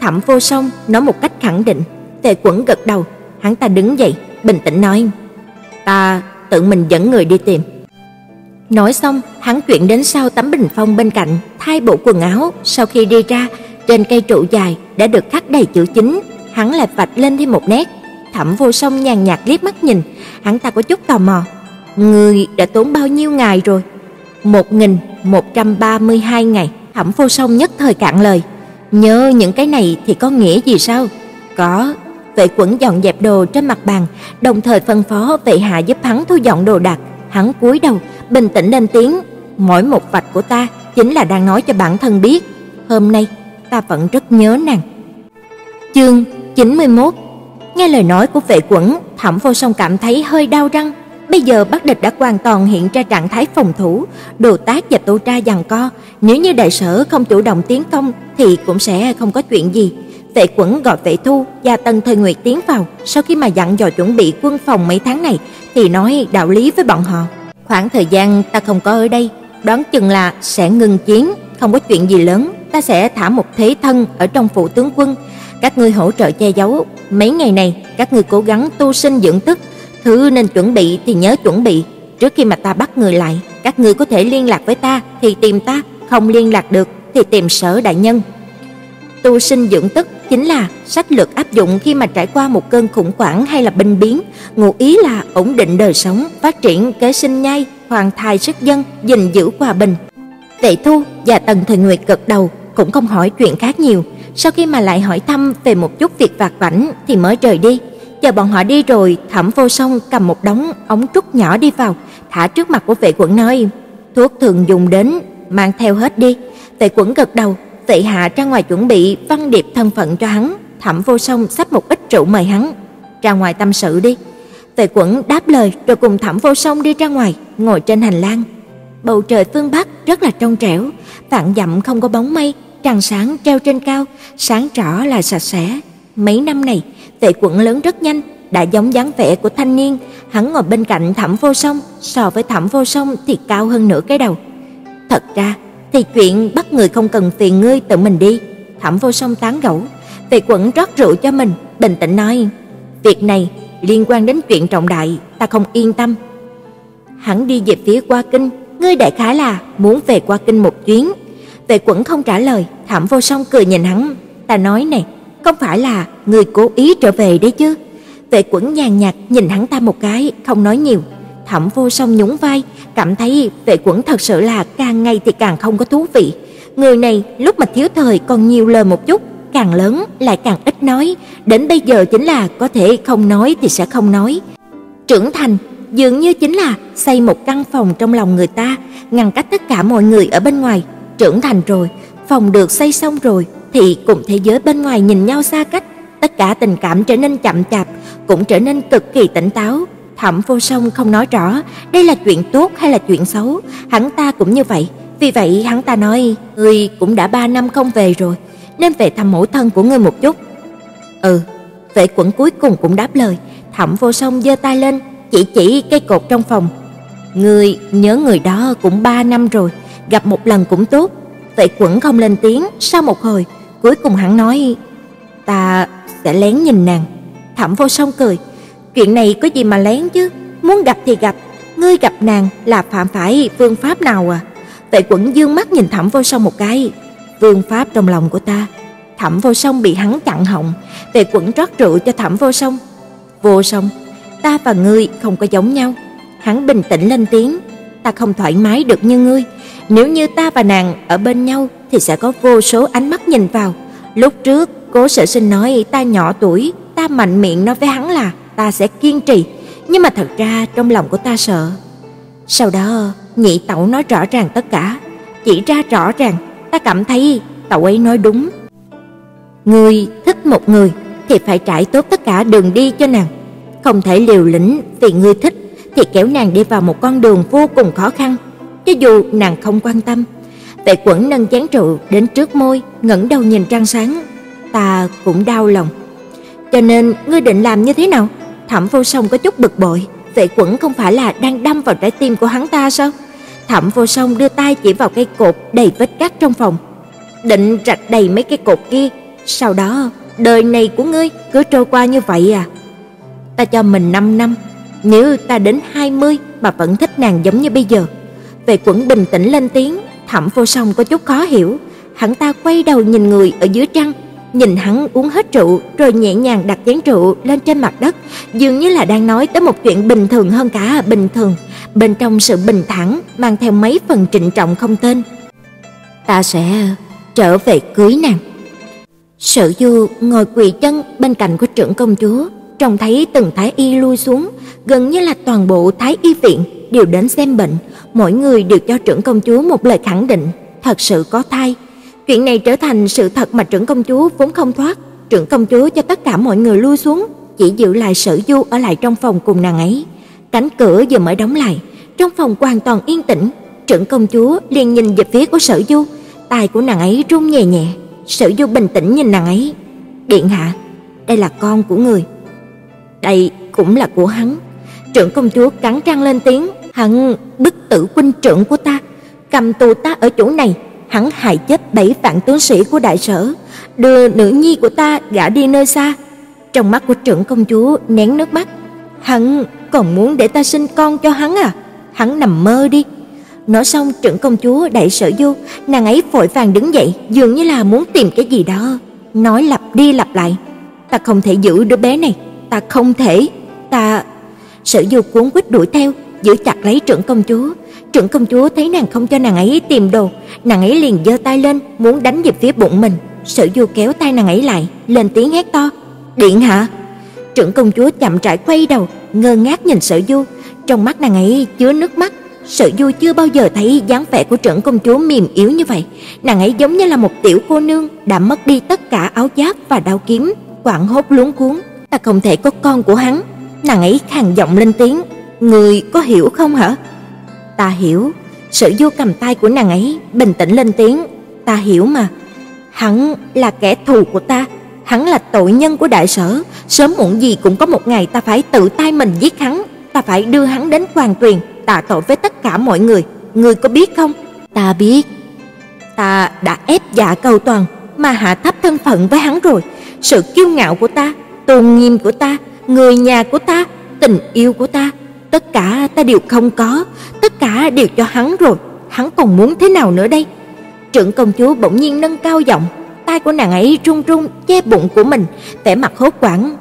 Thẩm Vô Song nói một cách khẳng định, Tề Quẩn gật đầu, hắn ta đứng dậy, bình tĩnh nói: "Ta tự mình dẫn người đi tìm." Nói xong, hắn chuyển đến sau tấm bình phong bên cạnh, thay bộ quần áo, sau khi đi ra, trên cây trụ dài đã được khắc đầy chữ chính, hắn lại vạch lên thêm một nét. Thẩm Vô Song nhàn nhạt liếc mắt nhìn, hắn ta có chút tò mò. Người đã tốn bao nhiêu ngày rồi? 1132 ngày. Thẩm Vô Song nhất thời cạn lời. Nhớ những cái này thì có nghĩa gì sao? Có. Vệ Quẩn dọn dẹp đồ trên mặt bàn, đồng thời phân phó vệ hạ giúp hắn thu dọn đồ đạc. Hắn cúi đầu, bình tĩnh lên tiếng, mỗi một vạch của ta chính là đang nói cho bản thân biết, hôm nay ta vẫn rất nhớ nàng. Chương 91 Nghe lời nói của vệ quẩn, Thẩm Vô Song cảm thấy hơi đau răng. Bây giờ Bắc Địch đã hoàn toàn hiện ra trạng thái phòng thủ, đồ tác và Tô Tra giằng co, nếu như đại sở không chủ động tiến công thì cũng sẽ không có chuyện gì. Vệ Quẩn gọi Vệ Thu và Tần Thời Nguyệt tiến vào, sau khi mà dặn dò chuẩn bị quân phòng mấy tháng này thì nói đạo lý với bọn họ. Khoảng thời gian ta không có ở đây, đoán chừng là sẽ ngừng chiến, không có chuyện gì lớn, ta sẽ thả một thế thân ở trong phủ tướng quân, các ngươi hỗ trợ che giấu, mấy ngày này các ngươi cố gắng tu sinh dưỡng tức, thứ nên chuẩn bị thì nhớ chuẩn bị, trước khi mà ta bắt người lại, các ngươi có thể liên lạc với ta thì tìm ta, không liên lạc được thì tìm Sở đại nhân. Tu sinh dưỡng tức chính là sách lược áp dụng khi mà trải qua một cơn khủng hoảng hay là binh biến, ngụ ý là ổn định đời sống, phát triển kế sinh nhai, hoàn thai sức dân, gìn giữ hòa bình. Vệ Thu và Tần Thời Nguyệt gật đầu, cũng không hỏi chuyện khác nhiều, sau khi mà lại hỏi thăm về một chút việc vặt vãnh thì mới rời đi. Chờ bọn họ đi rồi, Thẩm Vô Song cầm một đống ống trúc nhỏ đi vào, thả trước mặt của vệ quận nói: "Thuốc thường dùng đến, mang theo hết đi." Vệ quẩn gật đầu, Vệ hạ ra ngoài chuẩn bị văn điệp thân phận cho hắn, Thẩm Vô Song xách một ít rượu mời hắn, "Ra ngoài tâm sự đi." Tề Quẩn đáp lời rồi cùng Thẩm Vô Song đi ra ngoài, ngồi trên hành lang. Bầu trời phương bắc rất là trong trẻo, vạn dặm không có bóng mây, trăng sáng treo trên cao, sáng rõ là sạch sẽ. Mấy năm này, Tề Quẩn lớn rất nhanh, đã giống dáng vẻ của thanh niên, hắn ngồi bên cạnh Thẩm Vô Song, so với Thẩm Vô Song thì cao hơn nửa cái đầu. Thật ra, thì chuyện bắt người không cần phiền ngươi tự mình đi." Thẩm Vô Song tán gẫu, Tề Quẩn rót rượu cho mình, bình tĩnh nói: "Việc này liên quan đến chuyện trọng đại, ta không yên tâm." Hắn đi về phía qua kinh, ngươi đại khái là muốn về qua kinh một chuyến. Tề Quẩn không trả lời, Thẩm Vô Song cười nhìn hắn, "Ta nói này, không phải là ngươi cố ý trở về đấy chứ?" Tề Quẩn nhàn nhạt nhìn hắn ta một cái, không nói nhiều. Thẩm Vô Song nhún vai, cảm thấy Vệ Quẩn thật sự là càng ngày thì càng không có thú vị. Người này lúc mà thiếu thời còn nhiều lời một chút, càng lớn lại càng ít nói, đến bây giờ chính là có thể không nói thì sẽ không nói. Trưởng thành dường như chính là xây một căn phòng trong lòng người ta, ngăn cách tất cả mọi người ở bên ngoài. Trưởng thành rồi, phòng được xây xong rồi thì cùng thế giới bên ngoài nhìn nhau xa cách, tất cả tình cảm trở nên chậm chạp, cũng trở nên cực kỳ tỉnh táo. Thẩm Vô Song không nói rõ đây là chuyện tốt hay là chuyện xấu, hắn ta cũng như vậy. Vì vậy hắn ta nói, "Ngươi cũng đã ba năm không về rồi, nên về thăm mẫu thân của ngươi một chút." "Ừ." Vệ Quẩn cuối cùng cũng đáp lời, Thẩm Vô Song giơ tay lên, chỉ chỉ cây cột trong phòng. "Ngươi nhớ người đó cũng ba năm rồi, gặp một lần cũng tốt." Vệ Quẩn không lên tiếng, sau một hồi, cuối cùng hắn nói, "Ta sẽ lén nhìn nàng." Thẩm Vô Song cười, Chuyện này có gì mà lén chứ, muốn gặp thì gặp, ngươi gặp nàng là phạm phải phương pháp nào à? Vệ Quẩn dương mắt nhìn Thẩm Vô Song một cái, phương pháp trong lòng của ta. Thẩm Vô Song bị hắn chặn họng, Vệ Quẩn rót rượu cho Thẩm Vô Song. Vô Song, ta và ngươi không có giống nhau. Hắn bình tĩnh lên tiếng, ta không thoải mái được như ngươi, nếu như ta và nàng ở bên nhau thì sẽ có vô số ánh mắt nhìn vào. Lúc trước, Cố Sở Sinh nói ta nhỏ tuổi, ta mạnh miệng nói với hắn là ta sẽ kiên trì, nhưng mà thật ra trong lòng của ta sợ. Sau đó, nhị tẩu nói rõ ràng tất cả, chỉ ra rõ ràng, ta cảm thấy tẩu ấy nói đúng. Người thích một người thì phải trải tốt tất cả đường đi cho nàng, không thể liều lĩnh vì người thích thì kéo nàng đi vào một con đường vô cùng khó khăn, cho dù nàng không quan tâm. Vệ Quẩn nâng chén rượu đến trước môi, ngẩng đầu nhìn trăng sáng, ta cũng đau lòng. Cho nên ngươi định làm như thế nào? Thẩm Vô Song có chút bực bội, vệ quẩn không phải là đang đâm vào trái tim của hắn ta sao? Thẩm Vô Song đưa tay chỉ vào cây cột đầy vết cắt trong phòng, định rạch đầy mấy cái cột kia, sau đó đời này của ngươi cứ trôi qua như vậy à? Ta cho mình 5 năm, nếu ta đến 20 mà vẫn thích nàng giống như bây giờ, Vệ quẩn bình tĩnh lên tiếng, Thẩm Vô Song có chút khó hiểu, hắn ta quay đầu nhìn người ở dưới trăng, nhìn hắn uống hết rượu rồi nhẹ nhàng đặt chén rượu lên trên mặt đất, dường như là đang nói tới một chuyện bình thường hơn cả bình thường, bên trong sự bình thản mang theo mấy phần trịnh trọng không tên. Ta sẽ trở về cưới nàng. Sở Du ngồi quỳ chân bên cạnh của trưởng công chúa, trông thấy từng thái y lui xuống, gần như là toàn bộ thái y viện đều đến xem bệnh, mỗi người đều cho trưởng công chúa một lời khẳng định, thật sự có thai. Chuyện này trở thành sự thật mà trưởng công chúa vốn không thoát, trưởng công chúa cho tất cả mọi người lui xuống, chỉ giữ lại Sở Du ở lại trong phòng cùng nàng ấy. Cánh cửa vừa mới đóng lại, trong phòng hoàn toàn yên tĩnh, trưởng công chúa liền nhìn về phía của Sở Du, tai của nàng ấy run nhẹ nhẹ. Sở Du bình tĩnh nhìn nàng ấy, "Điện hạ, đây là con của người." "Đây cũng là của hắn." Trưởng công chúa cắn răng lên tiếng, "Hắn bức tử huynh trưởng của ta, cầm tù ta ở chỗ này, hắn hại chết bảy vạn tướng sĩ của đại sở, đưa nữ nhi của ta gả đi nơi xa." Trong mắt của trưởng công chúa nén nước mắt, "Hắn còn muốn để ta sinh con cho hắn à? Hắn nằm mơ đi." Nói xong trưởng công chúa đẩy Sở Du, nàng ấy vội vàng đứng dậy, dường như là muốn tìm cái gì đó, nói lặp đi lặp lại, "Ta không thể giữ đứa bé này, ta không thể, ta..." Sở Du cuốn quýt đuổi theo, giữ chặt lấy trưởng công chúa. Trưởng công chúa thấy nàng không cho nàng ấy tìm đồ, nàng ấy liền giơ tay lên muốn đánh về phía bụng mình. Sở Du kéo tay nàng ấy lại, lên tiếng hét to, "Điện hạ!" Trưởng công chúa chậm rãi quay đầu, ngơ ngác nhìn Sở Du, trong mắt nàng ấy chứa nước mắt. Sở Du chưa bao giờ thấy dáng vẻ của trưởng công chúa mềm yếu như vậy, nàng ấy giống như là một tiểu cô nương đã mất đi tất cả áo giáp và đao kiếm, quặn hốt luống cuống. Ta không thể có con của hắn. Nàng ấy khàn giọng lên tiếng, "Người có hiểu không hả?" "Ta hiểu." Sở Du cầm tay của nàng ấy, bình tĩnh lên tiếng, "Ta hiểu mà. Hắn là kẻ thù của ta, hắn là tội nhân của đại sở, sớm muộn gì cũng có một ngày ta phải tự tay mình giết hắn, ta phải đưa hắn đến quan tuyền, tạ tội với tất cả mọi người, ngươi có biết không?" "Ta biết." "Ta đã ép dạ cầu toàn mà hạ thấp thân phận với hắn rồi, sự kiêu ngạo của ta, tôn nghiêm của ta, người nhà của ta, tình yêu của ta, tất cả ta đều không có, cả đều cho hắn rồi, hắn còn muốn thế nào nữa đây?" Trưởng công chúa bỗng nhiên nâng cao giọng, tay của nàng ấy run run che bụng của mình, vẻ mặt hốt hoảng.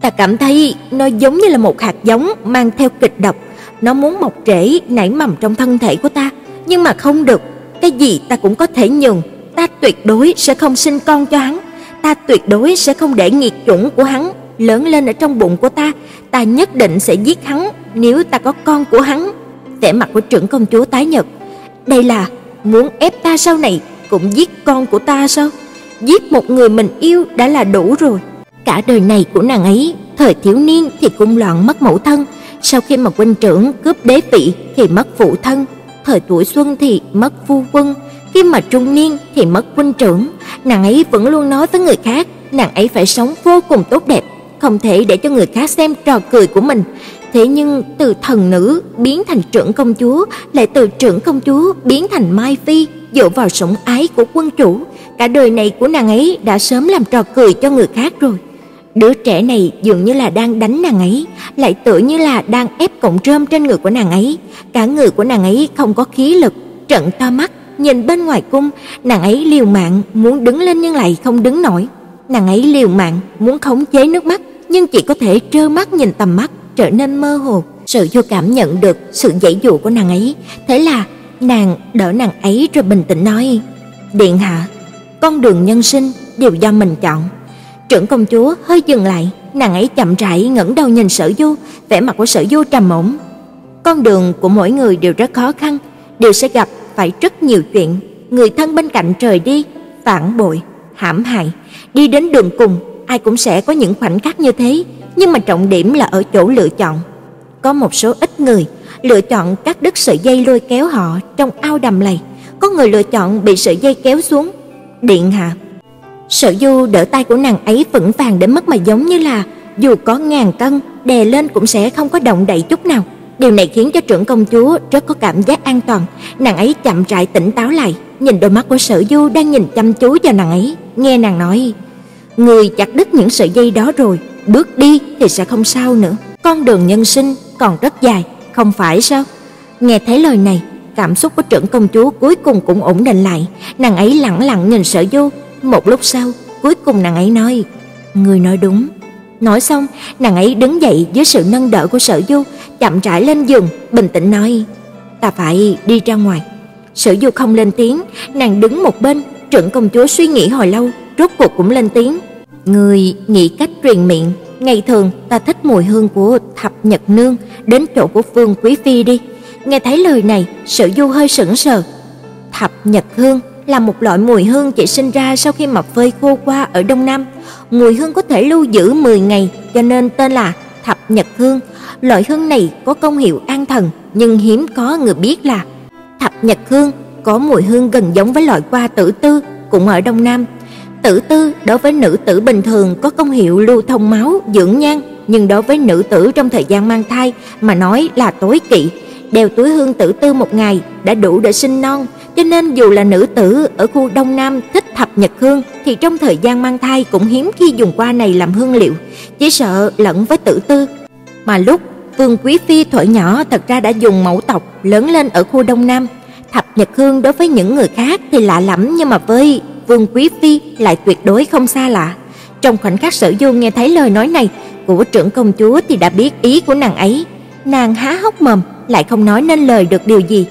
Ta cảm thấy nó giống như là một hạt giống mang theo kịch độc, nó muốn mọc rễ nảy mầm trong thân thể của ta, nhưng mà không được, cái gì ta cũng có thể nhường, ta tuyệt đối sẽ không sinh con cho hắn, ta tuyệt đối sẽ không để nghiệt chủng của hắn lớn lên ở trong bụng của ta, ta nhất định sẽ giết hắn nếu ta có con của hắn. Vẻ mặt của trưởng công chúa tái nhợt. Đây là muốn ép ta sau này cũng giết con của ta sao? Giết một người mình yêu đã là đủ rồi. Cả đời này của nàng ấy, thời thiếu niên thì cung loạn mất mẫu thân, sau khi mà huynh trưởng cướp đế vị thì mất phụ thân, thời tuổi xuân thì mất phu quân, khi mà trung niên thì mất huynh trưởng, nàng ấy vẫn luôn nói với người khác, nàng ấy phải sống vô cùng tốt đẹp, không thể để cho người khác xem trò cười của mình. Thế nhưng từ thần nữ biến thành trưởng công chúa, lại từ trưởng công chúa biến thành mai phi, dựa vào sủng ái của quân chủ, cả đời này của nàng ấy đã sớm làm trò cười cho người khác rồi. Đứa trẻ này dường như là đang đánh nàng ấy, lại tựa như là đang ép cọng rơm trên người của nàng ấy. Cả người của nàng ấy không có khí lực, trợn to mắt, nhìn bên ngoài cung, nàng ấy liều mạng muốn đứng lên nhưng lại không đứng nổi. Nàng ấy liều mạng muốn khống chế nước mắt, nhưng chỉ có thể trơ mắt nhìn tầm mắt trở nên mơ hồ. Sự vô cảm nhận được sự dãy dụ của nàng ấy, thế là nàng đỡ nàng ấy rồi bình tĩnh nói: "Điện hạ, con đường nhân sinh đều do mình chọn." Trưởng công chúa hơi dừng lại, nàng ấy chậm rãi ngẩng đầu nhìn Sở Du, vẻ mặt của Sở Du trầm ổn. Con đường của mỗi người đều rất khó khăn, đều sẽ gặp phải rất nhiều chuyện, người thân bên cạnh trời đi, phản bội, hãm hại, đi đến đường cùng, ai cũng sẽ có những khoảnh khắc như thế, nhưng mà trọng điểm là ở chỗ lựa chọn. Có một số ít người lựa chọn cắt đứt sợi dây lôi kéo họ trong ao đầm lầy, có người lựa chọn bị sợi dây kéo xuống. Điện hạ Sở Du đỡ tay của nàng ấy vững vàng đến mức mà giống như là dù có ngàn cân đè lên cũng sẽ không có động đậy chút nào. Điều này khiến cho trưởng công chúa rất có cảm giác an toàn, nàng ấy chậm rãi tỉnh táo lại, nhìn đôi mắt của Sở Du đang nhìn chăm chú vào nàng ấy, nghe nàng nói: "Người chặt đứt những sợi dây đó rồi, bước đi thì sẽ không sao nữa. Con đường nhân sinh còn rất dài, không phải sao?" Nghe thấy lời này, cảm xúc của trưởng công chúa cuối cùng cũng ổn định lại, nàng ấy lặng lặng nhìn Sở Du, một lúc sau, cuối cùng nàng ấy nói: "Ngươi nói đúng." Nói xong, nàng ấy đứng dậy dưới sự nâng đỡ của Sở Du, chậm rãi lên giường, bình tĩnh nói: "Ta phải đi ra ngoài." Sở Du không lên tiếng, nàng đứng một bên, trưởng công chúa suy nghĩ hồi lâu, rốt cuộc cũng lên tiếng: người nghĩ cách truyền miệng, ngày thường ta thích mùi hương của Thập Nhật nương, đến chỗ của Vương quý phi đi." Nghe thấy lời này, Sử Du hơi sững sờ. Thập Nhật hương là một loại mùi hương chỉ sinh ra sau khi mà phơi khô qua ở Đông Nam. Mùi hương có thể lưu giữ 10 ngày, cho nên tên là Thập Nhật hương. Loại hương này có công hiệu an thần, nhưng hiếm có người biết là Thập Nhật hương có mùi hương gần giống với loại hoa tử tư cũng ở Đông Nam. Tử tư đối với nữ tử bình thường có công hiệu lưu thông máu, dưỡng nhan, nhưng đối với nữ tử trong thời gian mang thai mà nói là tối kỵ. Đeo túi hương tử tư một ngày đã đủ để sinh non, cho nên dù là nữ tử ở khu Đông Nam thích thập nhật hương thì trong thời gian mang thai cũng hiếm khi dùng qua này làm hương liệu, chỉ sợ lẫn với tử tư. Mà lúc Vương Quý phi thuở nhỏ thật ra đã dùng mẫu tộc lớn lên ở khu Đông Nam. Thập nhật hương đối với những người khác thì lạ lắm nhưng mà với Vương Quý phi lại tuyệt đối không xa lạ. Trong khoảnh khắc Sở Du nghe thấy lời nói này của trưởng công chúa thì đã biết ý của nàng ấy. Nàng há hốc mồm, lại không nói nên lời được điều gì.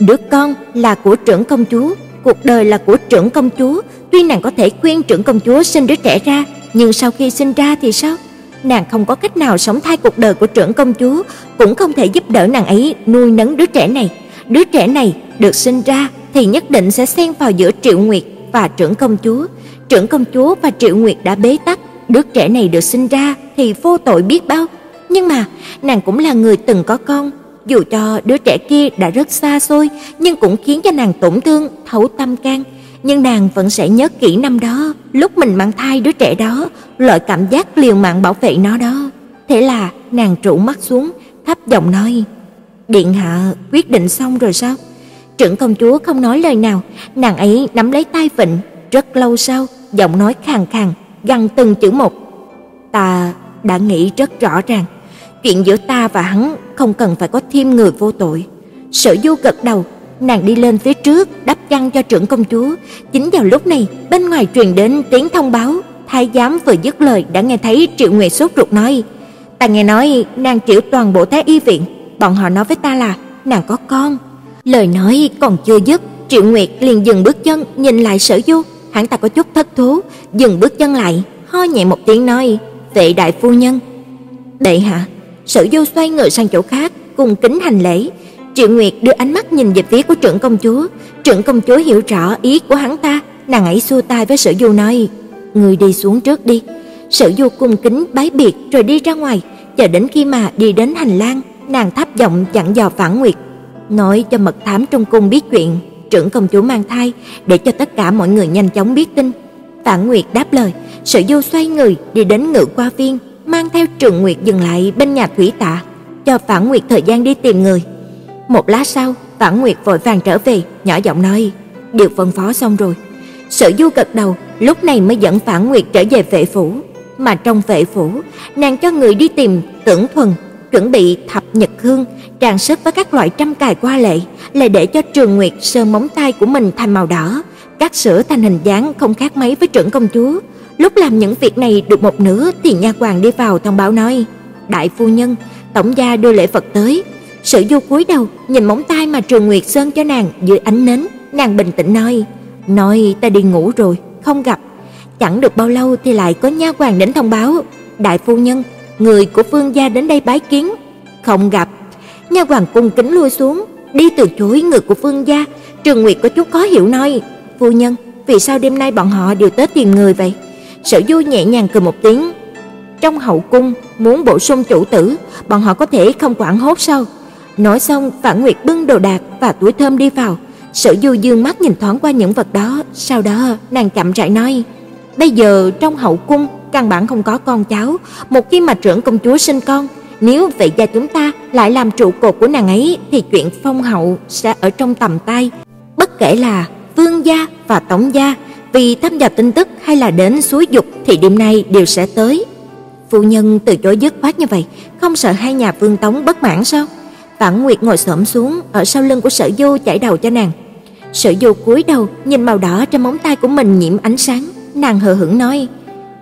Đứa con là của trưởng công chúa, cuộc đời là của trưởng công chúa, tuy nàng có thể khuyên trưởng công chúa sinh đứa trẻ ra, nhưng sau khi sinh ra thì sao? Nàng không có cách nào sống thay cuộc đời của trưởng công chúa, cũng không thể giúp đỡ nàng ấy nuôi nấng đứa trẻ này. Đứa trẻ này được sinh ra thì nhất định sẽ xen vào giữa Triệu Nguyệt và trưởng công chúa. Trưởng công chúa và Triệu Nguyệt đã bế tắc, đứa trẻ này được sinh ra thì vô tội biết bao. Nhưng mà nàng cũng là người từng có con, dù cho đứa trẻ kia đã rất xa xôi, nhưng cũng khiến cho nàng tổn thương thấu tâm can, nhưng nàng vẫn sẽ nhớ kỹ năm đó, lúc mình mang thai đứa trẻ đó, loại cảm giác liều mạng bảo vệ nó đó. Thế là nàng trụ mắt xuống, thấp giọng nói: "Điện hạ quyết định xong rồi sao?" Trưởng công chúa không nói lời nào, nàng ấy nắm lấy tay Vịnh, rất lâu sau, giọng nói khàn khàn, gằn từng chữ một: "Ta đã nghĩ rất rõ ràng, chuyện giữa ta và hắn không cần phải có thêm người vô tội. Sở Du gật đầu, nàng đi lên phía trước đắp chăn cho trưởng công chúa. Chính vào lúc này, bên ngoài truyền đến tiếng thông báo, thái giám vừa dứt lời đã nghe thấy Triệu Nguyệt sốt ruột nói: "Ta nghe nói nàng triệu toàn bộ thái y viện, bọn họ nói với ta là nàng có con." Lời nói còn chưa dứt, Triệu Nguyệt liền dừng bước chân, nhìn lại Sở Du, hắn ta có chút thất thú, dừng bước chân lại, ho nhẹ một tiếng nói: "Vệ đại phu nhân." "Đệ hạ." Sở Du xoay người sang chỗ khác, cùng kính hành lễ. Triệu Nguyệt đưa ánh mắt nhìn về phía của trưởng công chúa, trưởng công chúa hiểu rõ ý của hắn ta, nàng ấy xua tay với Sở Du nói: "Người đi xuống trước đi." Sở Du cung kính bái biệt rồi đi ra ngoài, chờ đến khi mà đi đến hành lang, nàng thấp giọng dặn dò Phản Nguyệt, nói cho mật thám trong cung biết chuyện trưởng công chúa mang thai, để cho tất cả mọi người nhanh chóng biết tin. Phản Nguyệt đáp lời, Sở Du xoay người đi đến ngự qua viên, mang theo Trường Nguyệt dừng lại bên nhà thủy tạ, cho Phản Nguyệt thời gian đi tìm người. Một lát sau, Phản Nguyệt vội vàng trở về, nhỏ giọng nói: "Điều phân phó xong rồi." Sở Du gật đầu, lúc này mới dẫn Phản Nguyệt trở về vệ phủ, mà trong vệ phủ, nàng cho người đi tìm Tưởng Thuần, chuẩn bị thập nhật hương, trang sức với các loại trăm cài qua lệ, lại để cho Trường Nguyệt sơn móng tay của mình thành màu đỏ, cắt sữa thành hình dáng không khác mấy với trưởng công chúa. Lúc làm những việc này được một nửa thì nha hoàn đi vào thông báo nói: "Đại phu nhân, tổng gia đưa lễ vật tới." Sử Du cúi đầu, nhìn móng tay mà Trường Nguyệt sơn cho nàng dưới ánh nến, nàng bình tĩnh nói: "Nói ta đi ngủ rồi, không gặp." Chẳng được bao lâu thì lại có nha hoàn đến thông báo: "Đại phu nhân, người của Phương gia đến đây bái kiến." Không gặp. Nha hoàn cung kính lui xuống, đi từ chối người của Phương gia. Trường Nguyệt có chút khó hiểu nói: "Phu nhân, vì sao đêm nay bọn họ đều tới tìm người vậy?" Sở Du nhẹ nhàng cười một tiếng. Trong hậu cung muốn bổ sung chủ tử, bọn họ có thể không quản hốt sao? Nói xong, Phản Nguyệt bưng đồ đạc và túi thơm đi vào. Sở Du dương mắt nhìn thoáng qua những vật đó, sau đó nàng chậm rãi nói: "Bây giờ trong hậu cung căn bản không có con cháu, một khi mà trưởng công chúa sinh con, nếu vậy gia chúng ta lại làm trụ cột của nàng ấy thì chuyện phong hậu sẽ ở trong tầm tay, bất kể là vương gia và tổng gia vì thăm dò tin tức hay là đến suối dục thì đêm nay đều sẽ tới. Phu nhân từ chối dứt khoát như vậy, không sợ hai nhà Vương Tống bất mãn sao? Vãn Nguyệt ngồi xổm xuống ở sau lưng của Sở Du chải đầu cho nàng. Sở Du cúi đầu, nhìn màu đỏ trên móng tay của mình nhiễm ánh sáng, nàng hờ hững nói: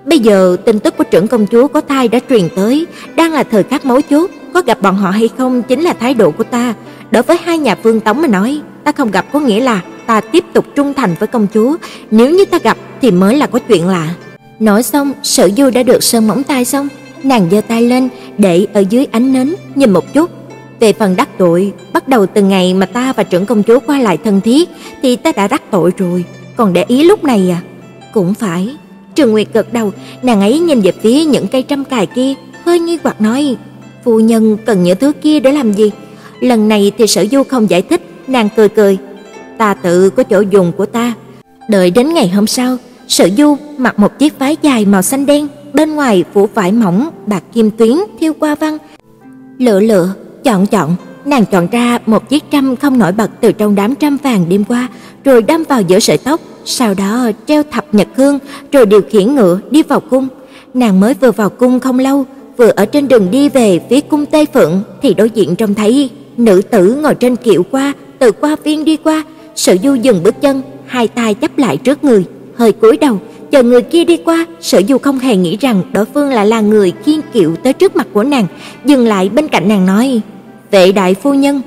"Bây giờ tin tức của trưởng công chúa có thai đã truyền tới, đang là thời khắc mấu chốt, có gặp bọn họ hay không chính là thái độ của ta. Đối với hai nhà Vương Tống mà nói, ta không gặp có nghĩa là ta tiếp tục trung thành với công chúa, nếu như ta gặp thì mới là có chuyện lạ." Nói xong, Sở Du đã được sơn móng tay xong, nàng giơ tay lên để ở dưới ánh nến nhìn một chút. Về phần đắc tội, bắt đầu từ ngày mà ta và trưởng công chúa qua lại thân thiết thì ta đã đắc tội rồi, còn để ý lúc này à? Cũng phải. Trường Nguyệt gật đầu, nàng ấy nhìn về phía những cây trăm cài kia, hơi nghi hoặc nói: "Phu nhân cần những thứ kia để làm gì?" Lần này thì Sở Du không giải thích, nàng cười cười: "Ta tự có chỗ dùng của ta." Đợi đến ngày hôm sau, Sở Du mặc một chiếc váy dài màu xanh đen, bên ngoài phủ vải mỏng bạc kim tuyến thêu qua văn. Lựa lựa, chọn chọn, nàng chọn ra một chiếc trăm không nổi bật từ trong đám trăm vàng đêm qua, rồi đâm vào giữa sợi tóc, sau đó treo thập nhật hương, rồi điều khiển ngựa đi vào cung. Nàng mới vừa vào cung không lâu, vừa ở trên đường đi về phía cung Tây Phượng thì đối diện trông thấy nữ tử ngồi trên kiệu qua, từ qua viên đi qua, Sở Du dừng bước chân, hai tay chắp lại trước người, hơi cúi đầu, chờ người kia đi qua, Sở Du không hề nghĩ rằng đối phương lại là người khiêng kiệu tới trước mặt của nàng, dừng lại bên cạnh nàng nói: "Vệ đại phu nhân."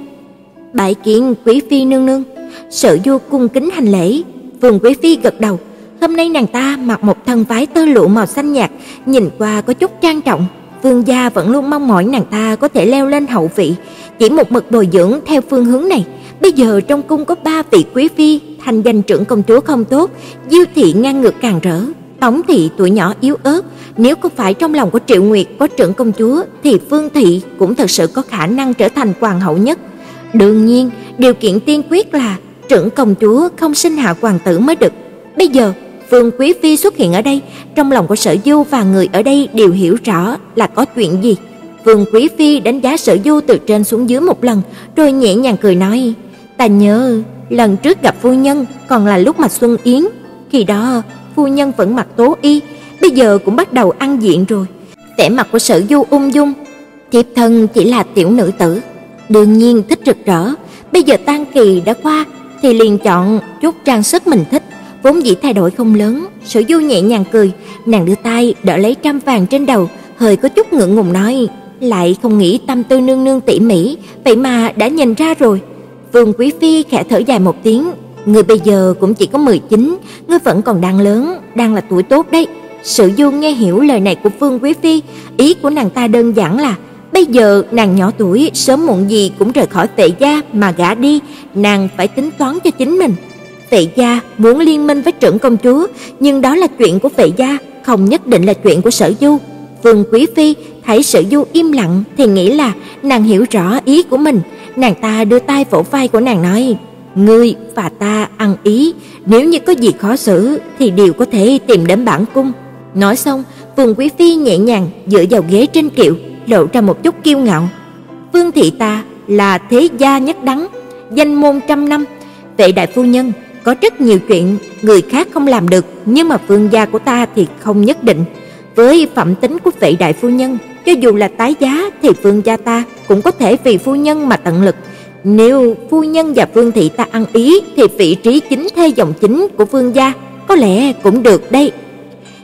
Bái kiến quý phi nương nương. Sở Du cung kính hành lễ, Vương quý phi gật đầu. Hôm nay nàng ta mặc một thân váy tơ lụa màu xanh nhạt, nhìn qua có chút trang trọng. Vương gia vẫn luôn mong mỏi nàng ta có thể leo lên hậu vị, chỉ một mực bồi dưỡng theo phương hướng này. Bây giờ trong cung có ba vị quý phi, thành danh trưởng công chúa không tốt, Diêu thị ngang ngược càng rỡ, Tống thị tuổi nhỏ yếu ớt, nếu không phải trong lòng của Triệu Nguyệt có trưởng công chúa thì Phương thị cũng thật sự có khả năng trở thành hoàng hậu nhất. Đương nhiên, điều kiện tiên quyết là trưởng công chúa không sinh hạ hoàng tử mới được. Bây giờ, vương quý phi xuất hiện ở đây, trong lòng của Sở Du và người ở đây đều hiểu rõ là có chuyện gì. Vương quý phi đánh giá Sở Du từ trên xuống dưới một lần, rồi nhẹ nhàng cười nói: "Ta nhớ, lần trước gặp phu nhân còn là lúc mà Xuân Yến, khi đó phu nhân vẫn mặc tố y, bây giờ cũng bắt đầu ăn diện rồi." Vẻ mặt của Sở Du ung dung, thiếp thân chỉ là tiểu nữ tử, đương nhiên thích rực rỡ, bây giờ tang kỳ đã qua thì liền chọn chút trang sức mình thích, vốn dĩ thay đổi không lớn. Sở Du nhẹ nhàng cười, nàng đưa tay đỡ lấy trăm vàng trên đầu, hơi có chút ngượng ngùng nói: lại không nghĩ tâm tư nương nương tỉ mỉ, vậy mà đã nhìn ra rồi. Vương quý phi khẽ thở dài một tiếng, người bây giờ cũng chỉ có 19, ngươi vẫn còn đang lớn, đang là tuổi tốt đấy. Sử Du nghe hiểu lời này của Vương quý phi, ý của nàng ta đơn giản là bây giờ nàng nhỏ tuổi, sớm muộn gì cũng rời khỏi Tệ gia mà gả đi, nàng phải tính toán cho chính mình. Tệ gia muốn liên minh với trưởng công chúa, nhưng đó là chuyện của Tệ gia, không nhất định là chuyện của Sở Du. Vương quý phi thấy Sở Du im lặng thì nghĩ là nàng hiểu rõ ý của mình, nàng ta đưa tay vỗ vai của nàng nói: "Ngươi và ta ăn ý, nếu như có gì khó xử thì đều có thể tìm đến bản cung." Nói xong, Vương quý phi nhẹ nhàng dựa vào ghế trên kiệu, lộ ra một chút kiêu ngạo. "Vương thị ta là thế gia nhất đẳng, danh môn trăm năm, vệ đại phu nhân, có rất nhiều chuyện người khác không làm được, nhưng mà vương gia của ta thì không nhất định." Với phẩm tính của vị đại phu nhân, cho dù là tái giá thì vương gia ta cũng có thể vì phu nhân mà tận lực. Nếu phu nhân và vương thị ta ăn ý thì vị trí chính thê dòng chính của vương gia có lẽ cũng được đây.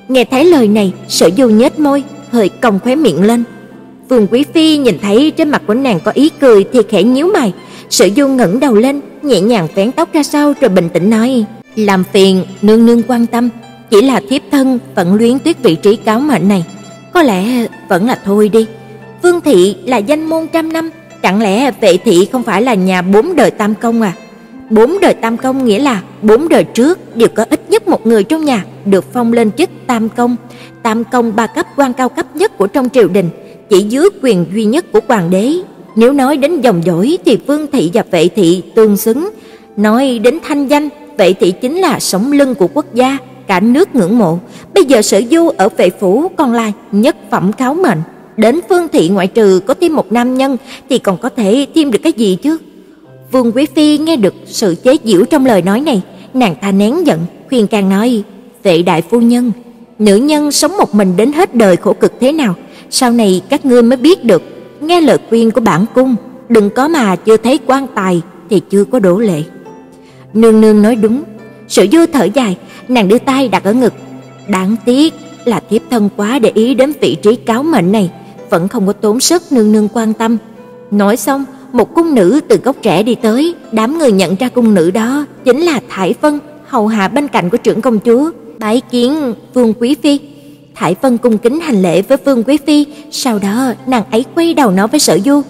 Nghe thấy lời này, Sở Du nhếch môi, hơi cong khóe miệng lên. Vương quý phi nhìn thấy trên mặt của nàng có ý cười thì khẽ nhíu mày. Sử Du ngẩng đầu lên, nhẹ nhàng vén tóc ra sau rồi bình tĩnh nói: "Làm phiền nương nương quan tâm, chỉ là thiếp thân vẫn luyến tiếc vị trí cáo mệnh này, có lẽ vẫn là thôi đi. Vương thị là danh môn trăm năm, chẳng lẽ vệ thị không phải là nhà bốn đời tam công à? Bốn đời tam công nghĩa là bốn đời trước đều có ít nhất một người trong nhà được phong lên chức tam công. Tam công ba cấp quan cao cấp nhất của trong triều đình, chỉ dưới quyền duy nhất của hoàng đế. Nếu nói đến dòng dõi thì Vương thị và Vệ thị tương xứng, nói đến thanh danh, Vệ thị chính là sống lưng của quốc gia, cả nước ngưỡng mộ. Bây giờ Sở Du ở Vệ phủ còn là nhất phẩm cáo mệnh, đến Phương thị ngoại trừ có thêm một nam nhân thì còn có thể thêm được cái gì chứ? Vương Quý phi nghe được sự chế giễu trong lời nói này, nàng ta nén giận, khuyên can nói: "Vệ đại phu nhân, nữ nhân sống một mình đến hết đời khổ cực thế nào, sau này các ngươi mới biết được, nghe lời khuyên của bản cung, đừng có mà chưa thấy quan tài thì chưa có đổ lệ. Nương nương nói đúng, Sở Du thở dài, nàng đưa tay đặt ở ngực. Đáng tiếc là thiếp thân quá để ý đến vị trí cáo mệnh này, vẫn không có tốn sức nương nương quan tâm. Nói xong, một cung nữ từ góc trẻ đi tới, đám người nhận ra cung nữ đó chính là Thải Vân, hầu hạ bên cạnh của trưởng công chúa, bái kiến Vương quý phi. Thải Vân cung kính hành lễ với Vương quý phi, sau đó nàng ấy quay đầu nói với Sở Du: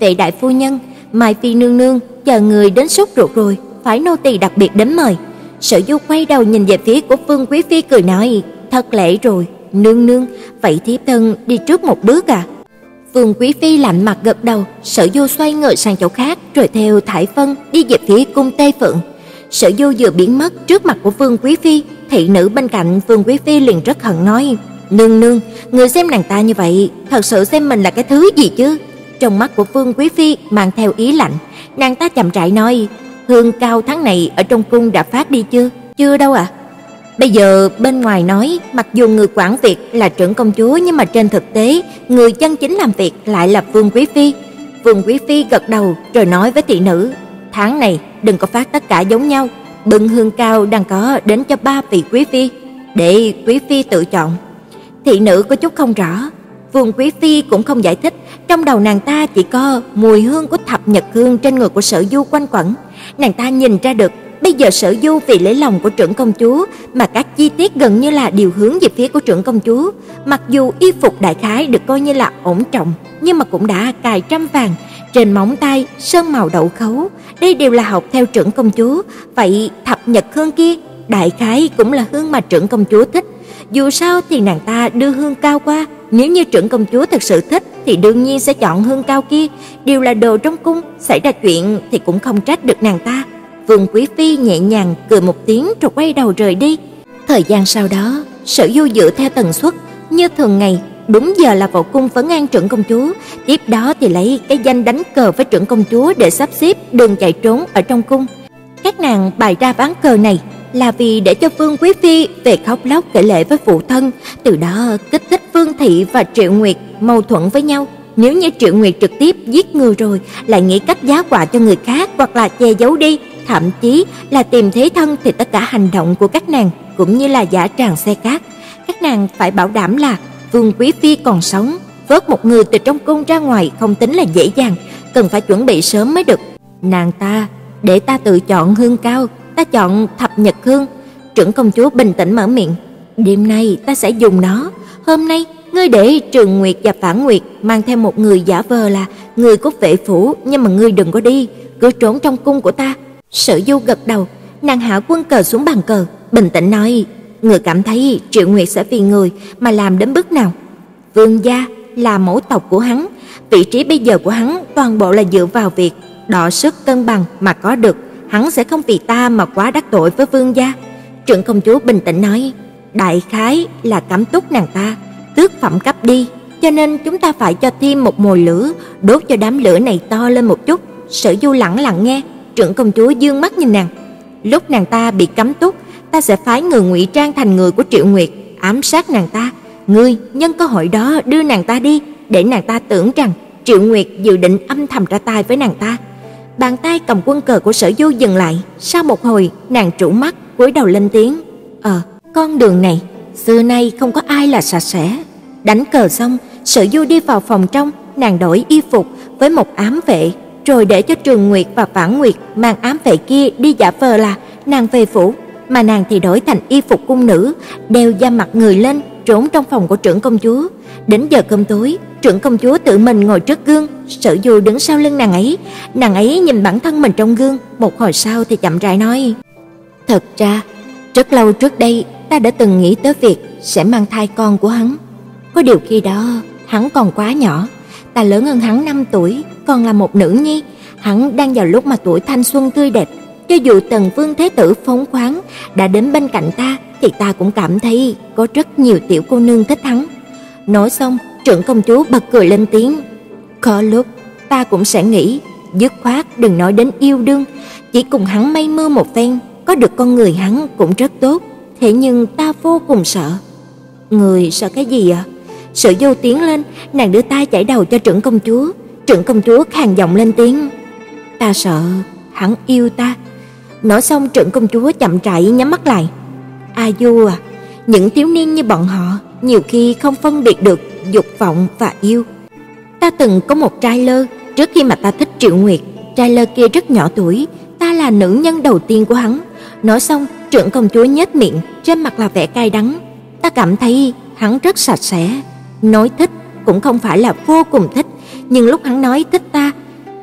"Vệ đại phu nhân, Mai phi nương nương chờ người đến sốt ruột rồi, phải nô tỳ đặc biệt đến mời." Sở Du quay đầu nhìn về phía của Vương quý phi cười nói: "Thật lễ rồi, nương nương, vậy thiếp thân đi trước một bước à?" Vương Quý Phi lạnh mặt gật đầu, Sở Du xoay người sang chỗ khác, rồi theo Thải Vân đi về phía cung Tây Phượng. Sở Du vừa biến mất trước mặt của Vương Quý Phi, thị nữ bên cạnh Vương Quý Phi liền rất hận nói: "Nương nương, người xem nàng ta như vậy, thật sự xem mình là cái thứ gì chứ?" Trong mắt của Vương Quý Phi mang theo ý lạnh, nàng ta chậm rãi nói: "Hương cao tháng này ở trong cung đã phát đi chưa?" "Chưa đâu ạ." À? Bây giờ bên ngoài nói, mặc dù người quản việc là trưởng công chúa nhưng mà trên thực tế, người chân chính làm việc lại là Vương quý phi. Vương quý phi gật đầu rồi nói với thị nữ, tháng này đừng có phát tất cả giống nhau, bưng hương cao đang có đến cho ba vị quý phi, để quý phi tự chọn. Thị nữ có chút không rõ, Vương quý phi cũng không giải thích, trong đầu nàng ta chỉ có mùi hương của thập nhật hương trên người của Sở Du quanh quẩn. Nàng ta nhìn ra được Bây giờ Sở Du vì lấy lòng của trưởng công chúa mà các chi tiết gần như là điều hướng về phía của trưởng công chúa, mặc dù y phục đại khái được coi như là ổn trọng, nhưng mà cũng đã cài trăm vàng, trên móng tay sơn màu đậu khấu, đây đều là học theo trưởng công chúa, vậy thập nhật hương kia đại khái cũng là hương mà trưởng công chúa thích. Dù sao thì nàng ta đưa hương cao qua, nếu như trưởng công chúa thật sự thích thì đương nhiên sẽ chọn hương cao kia, đều là đồ trong cung, xảy ra chuyện thì cũng không trách được nàng ta. Vương Quý Phi nhẹ nhàng cười một tiếng rồi quay đầu rời đi. Thời gian sau đó, Sở Du dựa theo tần suất như thường ngày, đúng giờ là vào cung vấn an trưởng công chúa, tiếp đó thì lấy cái danh đánh cờ với trưởng công chúa để sắp xếp đường chạy trốn ở trong cung. Các nàng bày ra ván cờ này là vì để cho Vương Quý phi về khóc lóc kể lệ với phụ thân, từ đó kích thích Vương thị và Triệu Nguyệt mâu thuẫn với nhau. Nếu như Triệu Nguyệt trực tiếp giết người rồi, lại nghĩ cách giá họa cho người khác hoặc là che giấu đi, thậm chí là tìm thế thân thì tất cả hành động của các nàng cũng như là giả tràng xe cát, các nàng phải bảo đảm là Vương quý phi còn sống, vớt một người từ trong cung ra ngoài không tính là dễ dàng, cần phải chuẩn bị sớm mới được. Nàng ta, để ta tự chọn hương cao, ta chọn thập nhật hương. Trưởng công chúa bình tĩnh mở miệng, đêm nay ta sẽ dùng nó, hôm nay ngươi để Trường Nguyệt và Phản Nguyệt mang theo một người giả vờ là người của vệ phủ, nhưng mà ngươi đừng có đi, cứ trốn trong cung của ta, Sở Du gật đầu, nàng hạ quân cờ xuống bàn cờ, bình tĩnh nói: "Người cảm thấy Triệu Nguyệt sẽ vì người mà làm đến bước nào? Vương gia là mẫu tộc của hắn, vị trí bây giờ của hắn toàn bộ là dựa vào việc đọ sức cân bằng mà có được, hắn sẽ không vì ta mà quá đắc tội với vương gia." Trưởng công chúa bình tĩnh nói: "Đại khái là cấm túc nàng ta, tước phẩm cấp đi, cho nên chúng ta phải cho thêm một mồi lửa, đốt cho đám lửa này to lên một chút." Sở Du lặng lặng nghe, Trưởng công chúa dương mắt nhìn nàng. Lúc nàng ta bị cấm túc, ta sẽ phái người ngụy trang thành người của Triệu Nguyệt, ám sát nàng ta. Ngươi nhân cơ hội đó đưa nàng ta đi, để nàng ta tưởng rằng Triệu Nguyệt dự định âm thầm ra tay với nàng ta. Bàn tay cầm quân cờ của Sở Du dừng lại, sau một hồi, nàng trụ mắt, cúi đầu lên tiếng, "Ờ, con đường này xưa nay không có ai là sạch sẽ." Đánh cờ xong, Sở Du đi vào phòng trong, nàng đổi y phục với một ám vệ rồi để cho Trường Nguyệt và Phản Nguyệt mang ám vệ kia đi giả vờ là nàng về phủ, mà nàng thì đổi thành y phục cung nữ, đeo da mặt người lên, trốn trong phòng của trưởng công chúa. Đến giờ cơm tối, trưởng công chúa tự mình ngồi trước gương, Sở Du đứng sau lưng nàng ấy. Nàng ấy nhìn bản thân mình trong gương, một hồi sau thì chậm rãi nói: "Thật ra, rất lâu trước đây ta đã từng nghĩ tới việc sẽ mang thai con của hắn. Có điều khi đó hắn còn quá nhỏ, ta lớn hơn hắn 5 tuổi, còn là một nữ nhi, hắn đang vào lúc mà tuổi thanh xuân tươi đẹp, cho dù Tần Vương Thế tử phóng khoáng đã đến bên cạnh ta thì ta cũng cảm thấy có rất nhiều tiểu cô nương thích hắn. Nói xong, trưởng công chúa bật cười lên tiếng. Có lúc ta cũng sẽ nghĩ, dứt khoát đừng nói đến yêu đương, chỉ cùng hắn mây mưa một phen, có được con người hắn cũng rất tốt, thế nhưng ta vô cùng sợ. Người sợ cái gì ạ? À? Sự vô tiến lên, nàng đưa tay chải đầu cho trưởng công chúa, trưởng công chúa khàn giọng lên tiếng, "Ta sợ hắn yêu ta." Nói xong trưởng công chúa chậm rãi nhắm mắt lại. "A Du à, những thiếu niên như bọn họ nhiều khi không phân biệt được dục vọng và yêu. Ta từng có một trai lơ, trước khi mà ta thích Triệu Nguyệt, trai lơ kia rất nhỏ tuổi, ta là nữ nhân đầu tiên của hắn." Nói xong, trưởng công chúa nhếch miệng, trên mặt là vẻ cay đắng. Ta cảm thấy hắn rất sạch sẽ, nói thích cũng không phải là vô cùng thích, nhưng lúc hắn nói thích ta,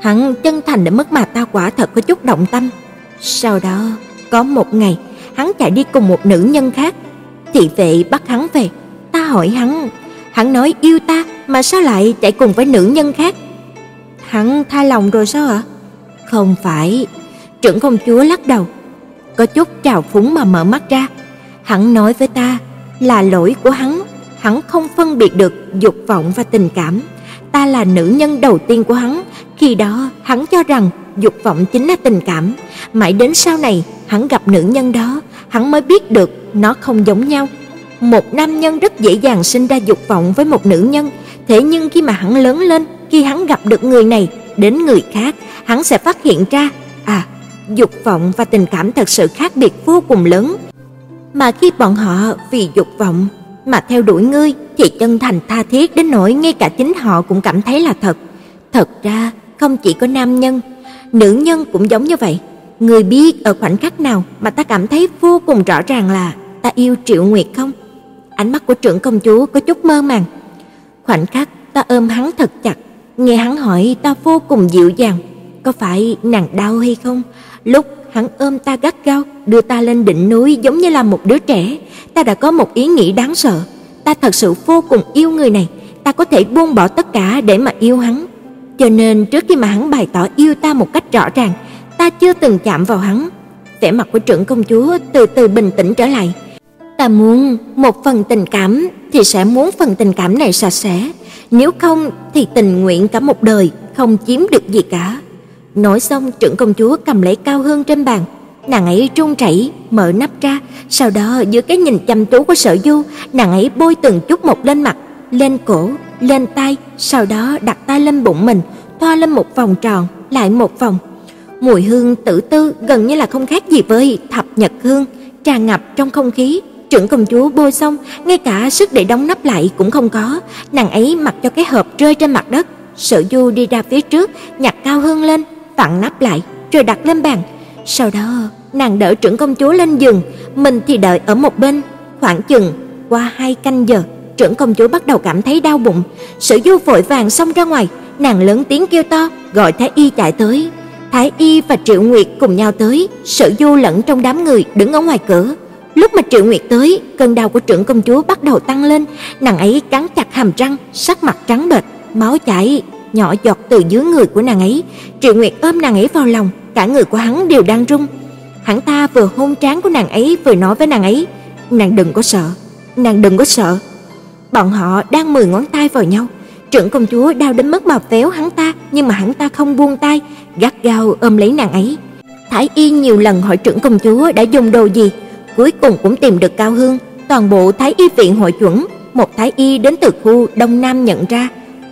hắn chân thành đến mức mà ta quả thật có chút động tâm. Sau đó, có một ngày, hắn chạy đi cùng một nữ nhân khác, thị vệ bắt hắn về. Ta hỏi hắn, hắn nói yêu ta mà sao lại chạy cùng với nữ nhân khác? Hắn tha lòng rồi sao ạ? Không phải, trưởng công chúa lắc đầu, có chút trào phúng mà mở mắt ra. Hắn nói với ta là lỗi của hắn, hắn không phân biệt được dục vọng và tình cảm. Ta là nữ nhân đầu tiên của hắn, khi đó hắn cho rằng dục vọng chính là tình cảm, mãi đến sau này hắn gặp nữ nhân đó, hắn mới biết được nó không giống nhau. Một nam nhân rất dễ dàng sinh ra dục vọng với một nữ nhân, thế nhưng khi mà hắn lớn lên, khi hắn gặp được người này đến người khác, hắn sẽ phát hiện ra, à, dục vọng và tình cảm thật sự khác biệt vô cùng lớn. Mà khi bọn họ vì dục vọng mà theo đuổi ngươi thì chân thành tha thiết đến nỗi ngay cả chính họ cũng cảm thấy là thật. Thật ra không chỉ có nam nhân, nữ nhân cũng giống như vậy. Ngươi biết ở khoảnh khắc nào mà ta cảm thấy vô cùng rõ ràng là ta yêu Triệu Nguyệt không? Ánh mắt của trưởng công chúa có chút mơ màng. Khoảnh khắc ta ôm hắn thật chặt, nghe hắn hỏi ta vô cùng dịu dàng, có phải nàng đau hay không? Lúc hắn ôm ta gắt gao, đưa ta lên đỉnh núi giống như là một đứa trẻ, ta đã có một ý nghĩ đáng sợ. Ta thật sự vô cùng yêu người này, ta có thể buông bỏ tất cả để mà yêu hắn. Cho nên trước khi mà hắn bày tỏ yêu ta một cách rõ ràng, chưa từng chạm vào hắn. Vẻ mặt của trưởng công chúa từ từ bình tĩnh trở lại. Ta muốn một phần tình cảm thì sẽ muốn phần tình cảm này sạch sẽ, nếu không thì tình nguyện cả một đời không chiếm được gì cả. Nói xong, trưởng công chúa cầm lấy cao hương trên bàn, nàng ấy run rẩy mở nắp ra, sau đó dưới cái nhìn chăm chú của Sở Du, nàng ấy bôi từng chút một lên mặt, lên cổ, lên tay, sau đó đặt tay lên bụng mình, thoa lên một vòng tròn, lại một vòng. Mùi hương tử tư gần như là không khác gì với thập nhật hương, tràn ngập trong không khí. Trưởng công chúa bôi xong, ngay cả sức để đóng nắp lại cũng không có, nàng ấy mặc cho cái hộp rơi trên mặt đất. Sở Du đi ra phía trước, nhặt cao hương lên, vặn nắp lại rồi đặt lên bàn. Sau đó, nàng đỡ trưởng công chúa lên giường, mình thì đợi ở một bên. Khoảng chừng qua hai canh giờ, trưởng công chúa bắt đầu cảm thấy đau bụng. Sở Du vội vàng xông ra ngoài, nàng lớn tiếng kêu to, gọi Thái y chạy tới. Thái y và Triệu Nguyệt cùng nhau tới, Sở Du lẫn trong đám người đứng ở ngoài cửa. Lúc mà Triệu Nguyệt tới, cơn đau của trưởng công chúa bắt đầu tăng lên, nàng ấy cắn chặt hàm răng, sắc mặt trắng bệch, máu chảy nhỏ giọt từ dưới người của nàng ấy. Triệu Nguyệt ôm nàng ấy vào lòng, cả người của hắn đều đang run. Hắn ta vừa hôn trán của nàng ấy vừa nói với nàng ấy, "Nàng đừng có sợ, nàng đừng có sợ." Bọn họ đang mười ngón tay vào nhau, trưởng công chúa đau đến mức mà véo hắn ta, nhưng mà hắn ta không buông tay, gắt gao ôm lấy nàng ấy. Thái Y nhiều lần hỏi trưởng công chúa đã dùng đồ gì, cuối cùng cũng tìm được cao hương, toàn bộ Thái Y viện hội chuẩn, một Thái Y đến từ khu Đông Nam nhận ra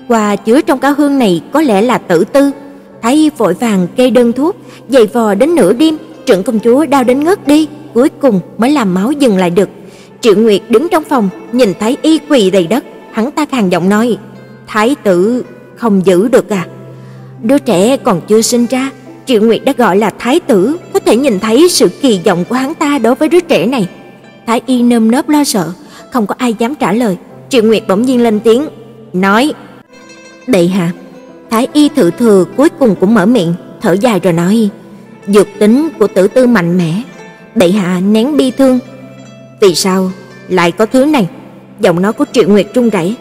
Quà chứa trong cao hương này có lẽ là tử tư. Thái y vội vàng kê đơn thuốc, dày vò đến nửa đêm, trưởng công chúa đau đến ngất đi, cuối cùng mới làm máu dừng lại được. Triệu Nguyệt đứng trong phòng, nhìn Thái y quỳ đầy đất, hắn ta khàn giọng nói: "Thái tử không giữ được à?" Đứa trẻ còn chưa sinh ra, Triệu Nguyệt đã gọi là thái tử, có thể nhìn thấy sự kỳ vọng của hắn ta đối với đứa trẻ này. Thái y nơm nớp lo sợ, không có ai dám trả lời. Triệu Nguyệt bỗng nhiên lên tiếng, nói: "Đệ hạ, Thái y thử thừa cuối cùng cũng mở miệng, thở dài rồi nói: "Dược tính của tử tư mạnh mẽ, Đệ hạ nén bi thương. Vì sao lại có thứ này?" Giọng nói của Triệu Nguyệt run rẩy.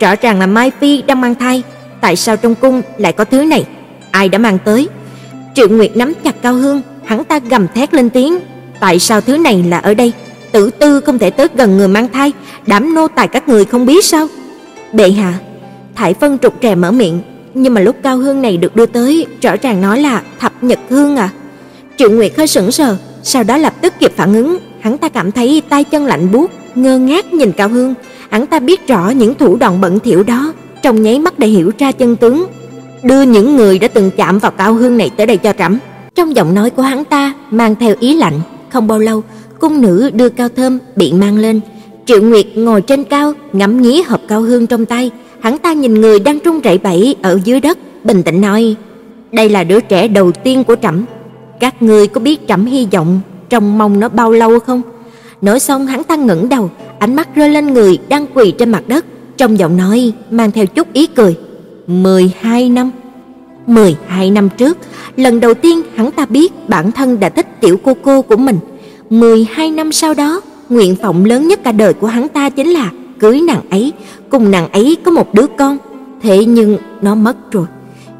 Rõ ràng là Mai Phi đang mang thai, tại sao trong cung lại có thứ này? Ai đã mang tới? Triệu Nguyệt nắm chặt Cao Hương, hắn ta gầm thét lên tiếng, tại sao thứ này là ở đây? Tử tư không thể tới gần người mang thai, đám nô tài các người không biết sao? Bệ hạ, Thải Vân trục trè mở miệng, nhưng mà lúc cao hương này được đưa tới, rõ ràng nói là thập nhật hương à. Triệu Nguyệt hơi sững sờ, sau đó lập tức kịp phản ứng, hắn ta cảm thấy tay chân lạnh buốt, ngơ ngác nhìn Cao Hương, hắn ta biết rõ những thủ đoạn bẩn thỉu đó, trong nháy mắt đã hiểu ra chân tướng. đưa những người đã từng chạm vào cao hương này tới đây cho trẫm." Trong giọng nói của hắn ta mang theo ý lạnh, không bao lâu, cung nữ đưa cao thơm bị mang lên. Triệu Nguyệt ngồi trên cao, ngắm nghía hộp cao hương trong tay, hắn ta nhìn người đang trung rẩy bẩy ở dưới đất, bình tĩnh nói: "Đây là đứa trẻ đầu tiên của trẫm. Các ngươi có biết trẫm hy vọng trông mong nó bao lâu không?" Nói xong hắn ta ngẩng đầu, ánh mắt rơi lên người đang quỳ trên mặt đất, trong giọng nói mang theo chút ý cười. 12 năm. 12 năm trước, lần đầu tiên hắn ta biết bản thân đã thích tiểu cô cô của mình. 12 năm sau đó, nguyện vọng lớn nhất cả đời của hắn ta chính là cưới nàng ấy, cùng nàng ấy có một đứa con. Thế nhưng nó mất rồi.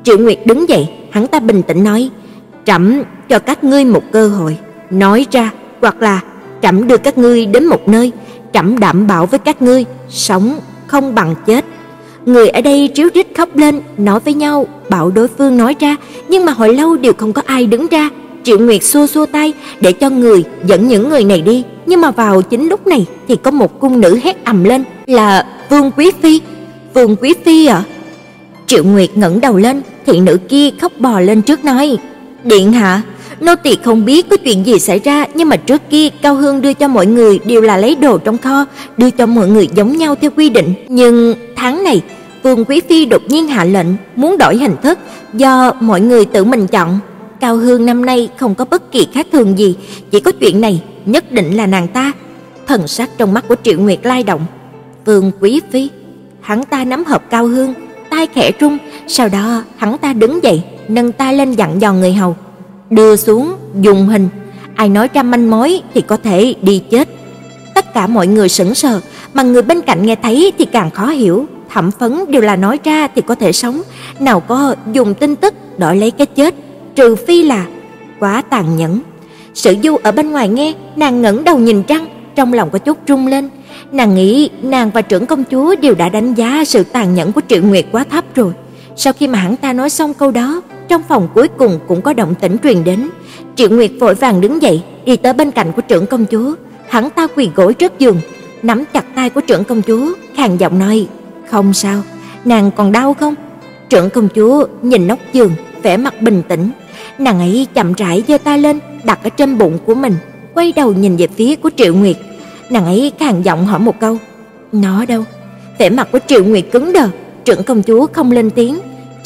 Triệu Nguyệt đứng dậy, hắn ta bình tĩnh nói: "Trẫm cho các ngươi một cơ hội, nói ra hoặc là trẫm đưa các ngươi đến một nơi, trẫm đảm bảo với các ngươi, sống không bằng chết." Người ở đây ríu rít khóc lên, nói với nhau, bảo đối phương nói ra, nhưng mà hồi lâu đều không có ai đứng ra. Triệu Nguyệt xua xua tay để cho người dẫn những người này đi, nhưng mà vào chính lúc này thì có một cung nữ hét ầm lên, là Vương Quý phi. Vương Quý phi ạ? À? Triệu Nguyệt ngẩng đầu lên, thị nữ kia khóc bò lên trước nói: "Điện hạ, nô tỳ không biết có chuyện gì xảy ra, nhưng mà trước kia Cao Hương đưa cho mọi người đều là lấy đồ trong kho, đưa cho mọi người giống nhau theo quy định, nhưng tháng này Vương quý phi đột nhiên hạ lệnh muốn đổi hình thức do mọi người tự mình chọn. Cao Hương năm nay không có bất kỳ khác thường gì, chỉ có chuyện này nhất định là nàng ta. Thần sắc trong mắt của Triệu Nguyệt lai động. Vương quý phi, hắn ta nắm hộp Cao Hương, tay khẽ rung, sau đó hắn ta đứng dậy, nâng tay lên dặn dò người hầu, đưa xuống dùng hình, ai nói ra manh mối thì có thể đi chết. Tất cả mọi người sững sờ, mà người bên cạnh nghe thấy thì càng khó hiểu thẩm phấn đều là nói ra thì có thể sống, nào có dùng tin tức đổi lấy cái chết, trừ phi là quá tàn nhẫn. Sử Du ở bên ngoài nghe, nàng ngẩng đầu nhìn trăng, trong lòng có chút rung lên. Nàng nghĩ nàng và trưởng công chúa đều đã đánh giá sự tàn nhẫn của Triệu Nguyệt quá thấp rồi. Sau khi mà hắn ta nói xong câu đó, trong phòng cuối cùng cũng có động tĩnh truyền đến. Triệu Nguyệt vội vàng đứng dậy, đi tới bên cạnh của trưởng công chúa. Hắn ta quỳ gối trước giường, nắm chặt tay của trưởng công chúa, khàn giọng nói: không sao, nàng còn đau không? Trưởng công chúa nhìn nóc giường, vẻ mặt bình tĩnh, nàng ấy chậm rãi giơ tay lên, đặt ở trên bụng của mình, quay đầu nhìn về phía của Triệu Nguyệt. Nàng ấy khàn giọng hỏi một câu, "Nó đâu?" Vẻ mặt của Triệu Nguyệt cứng đờ, trưởng công chúa không lên tiếng,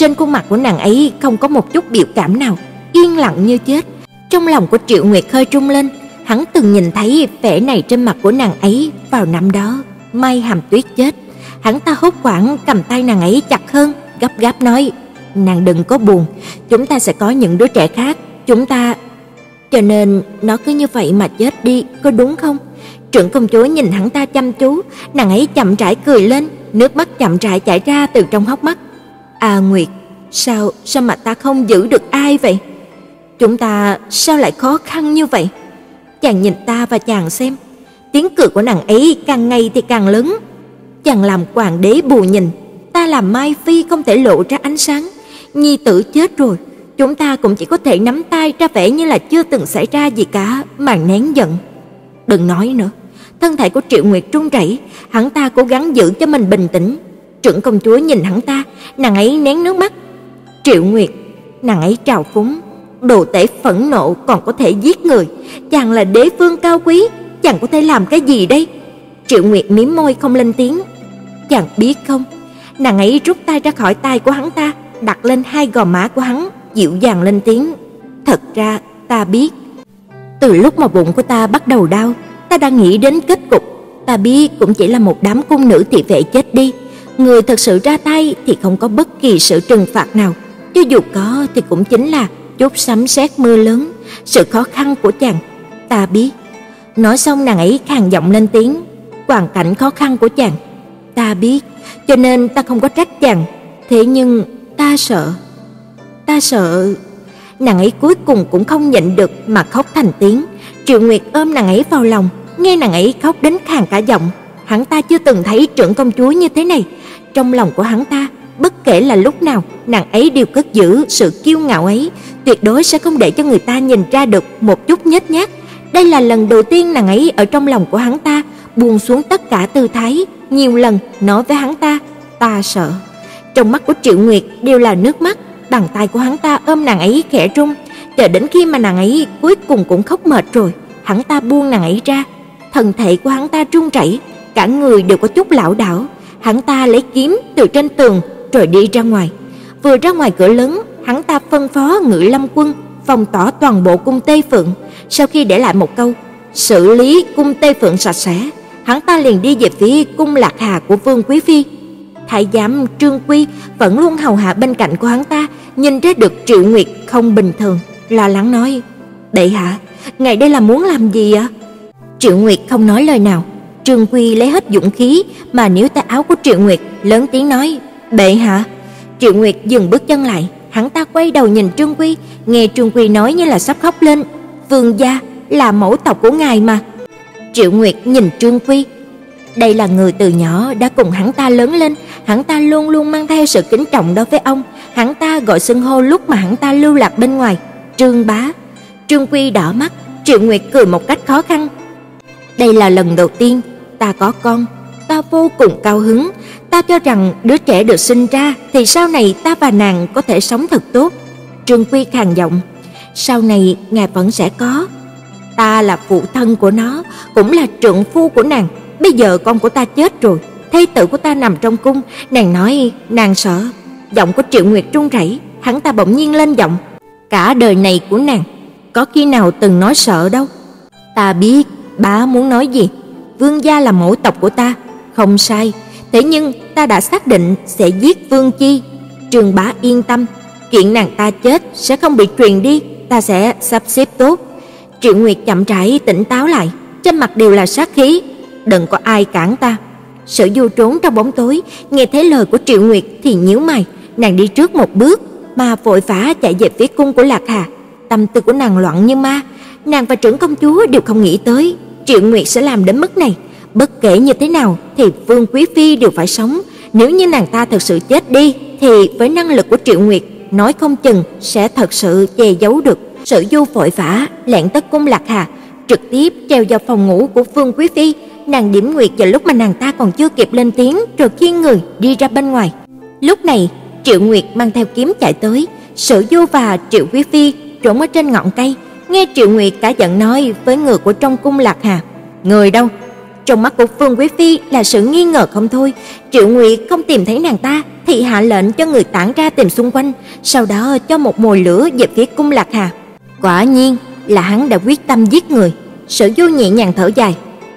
trên khuôn mặt của nàng ấy không có một chút biểu cảm nào, yên lặng như chết. Trong lòng của Triệu Nguyệt hơi trung lên, hắn từng nhìn thấy vẻ này trên mặt của nàng ấy vào năm đó, Mai Hàm Tuyết chết. Hắn ta hốt hoảng cầm tay nàng ấy chặt hơn, gấp gáp nói: "Nàng đừng có buồn, chúng ta sẽ có những đứa trẻ khác, chúng ta cho nên nó cứ như vậy mà chết đi, có đúng không?" Trưởng công chúa nhìn hắn ta chăm chú, nàng ấy chậm rãi cười lên, nước mắt chậm rãi chảy ra từ trong hốc mắt. "A Nguyệt, sao sao mà ta không giữ được ai vậy? Chúng ta sao lại khó khăn như vậy?" Chàng nhìn ta và chàng xem, tiếng cười của nàng ấy càng ngày thì càng lớn, chàng làm hoàng đế bù nhìn, ta làm mai phi không thể lộ ra ánh sáng, nhi tử chết rồi, chúng ta cũng chỉ có thể nắm tay ra vẻ như là chưa từng xảy ra gì cả mà nén giận. Đừng nói nữa. Thân thể của Triệu Nguyệt run rẩy, hắn ta cố gắng giữ cho mình bình tĩnh. Trưởng công chúa nhìn hắn ta, nàng ấy nén nước mắt. Triệu Nguyệt, nàng ấy trào phúng, đồ tể phẫn nộ còn có thể giết người, chàng là đế vương cao quý, chàng có thể làm cái gì đây? Triệu Nguyệt mím môi không lên tiếng, Chàng biết không, nàng ấy rút tay ra khỏi tay của hắn ta, đặt lên hai gò má của hắn, dịu dàng lên tiếng, "Thật ra ta biết, từ lúc mà bụng của ta bắt đầu đau, ta đã nghĩ đến kết cục, ta biết cũng chỉ là một đám cung nữ thị vệ chết đi, người thật sự ra tay thì không có bất kỳ sự trừng phạt nào, cho dù có thì cũng chính là chút sấm sét mưa lớn, sự khó khăn của chàng, ta biết." Nói xong nàng ấy khàn giọng lên tiếng, "Hoàn cảnh khó khăn của chàng Ta biết, cho nên ta không có trách chàng, thế nhưng ta sợ. Ta sợ. Nàng ấy cuối cùng cũng không nhịn được mà khóc thành tiếng. Triệu Nguyệt ôm nàng ấy vào lòng, nghe nàng ấy khóc đến khàn cả giọng. Hắn ta chưa từng thấy trưởng công chúa như thế này. Trong lòng của hắn ta, bất kể là lúc nào, nàng ấy đều cất giữ sự kiêu ngạo ấy, tuyệt đối sẽ không để cho người ta nhìn ra được một chút nhếch nhác. Đây là lần đầu tiên nàng ấy ở trong lòng của hắn ta buông xuống tất cả tư thái, nhiều lần nói với hắn ta, ta sợ. Trong mắt của Triệu Nguyệt đều là nước mắt, bàn tay của hắn ta ôm nàng ấy khẽ rung, chờ đến khi mà nàng ấy cuối cùng cũng khóc mệt rồi, hắn ta buông nàng ấy ra, thân thể của hắn ta run rẩy, cả người đều có chút lảo đảo, hắn ta lấy kiếm từ trên tường rồi đi ra ngoài. Vừa ra ngoài cửa lớn, hắn ta phân phó Ngự Lâm quân phong tỏa toàn bộ cung Tây Phượng, sau khi để lại một câu xử lý cung Tây Phượng sạch sẽ, hắn ta liền đi về phía cung Lạc Hà của Vương quý phi. Thái giám Trương Quy vẫn luôn hầu hạ bên cạnh của hắn ta, nhìn ra được Triệu Nguyệt không bình thường, lo lắng nói: đệ hạ, ngài đây là muốn làm gì ạ?" Triệu Nguyệt không nói lời nào. Trương Quy lấy hết dũng khí mà níu tay áo của Triệu Nguyệt, lớn tiếng nói: "Bệ hạ." Triệu Nguyệt dừng bước chân lại, hắn ta quay đầu nhìn Trương Quy, nghe Trương Quy nói như là sắp khóc lên, "Vương gia là mẫu tộc của ngài mà." Triệu Nguyệt nhìn Trương Quy, đây là người từ nhỏ đã cùng hắn ta lớn lên, hắn ta luôn luôn mang theo sự kính trọng đối với ông, hắn ta gọi xưng hô lúc mà hắn ta lưu lạc bên ngoài, Trương bá. Trương Quy đỏ mắt, Triệu Nguyệt cười một cách khó khăn. Đây là lần đầu tiên ta có con, ta vô cùng cao hứng, ta cho rằng đứa trẻ được sinh ra thì sau này ta và nàng có thể sống thật tốt. Trương Quy khàn giọng, sau này ngài vẫn sẽ có. Ta là phụ thân của nó, cũng là trượng phu của nàng, bây giờ con của ta chết rồi, thê tử của ta nằm trong cung, nàng nói nàng sợ. Giọng của Triệu Nguyệt run rẩy, hắn ta bỗng nhiên lên giọng, cả đời này của nàng có khi nào từng nói sợ đâu. Ta biết bá muốn nói gì, Vương gia là mẫu tộc của ta, không sai, thế nhưng ta đã xác định sẽ giết Vương Chi. Trường bá yên tâm, chuyện nàng ta chết sẽ không bị truyền đi, ta sẽ sắp xếp tốt. Triệu Nguyệt chậm rãi tỉnh táo lại, trên mặt đều là sát khí, đừng có ai cản ta. Sở Du trốn trong bóng tối, nghe thấy lời của Triệu Nguyệt thì nhíu mày, nàng đi trước một bước, mà vội vã chạy về phía cung của Lạc Hà. Tâm tư của nàng loạn như ma, nàng và trưởng công chúa đều không nghĩ tới. Triệu Nguyệt sẽ làm đến mức này. Bất kể như thế nào thì Vương Quý phi đều phải sống, nếu như nàng ta thật sự chết đi thì với năng lực của Triệu Nguyệt, nói không chừng sẽ thật sự che giấu được. Sở Du vội vã lẹn tất cung Lạc Hà, trực tiếp treo vào phòng ngủ của Vương Quý phi, nàng điểm nguyệt vào lúc mà nàng ta còn chưa kịp lên tiếng rồi khiêng người đi ra bên ngoài. Lúc này, Triệu Nguyệt mang theo kiếm chạy tới, Sở Du và Triệu Quý phi trốn ở trên ngọn cây, nghe Triệu Nguyệt cả giận nói với người của trong cung Lạc Hà, "Người đâu?" Trong mắt của Phương Quý phi là sự nghi ngờ không thôi, Triệu Nguyệt không tìm thấy nàng ta thì hạ lệnh cho người tản ra tìm xung quanh, sau đó cho một mồi lửa về phía cung Lạc Hà. Quả nhiên là hắn đã quyết tâm giết người. Sở Du nhẹ nhàng thở dài,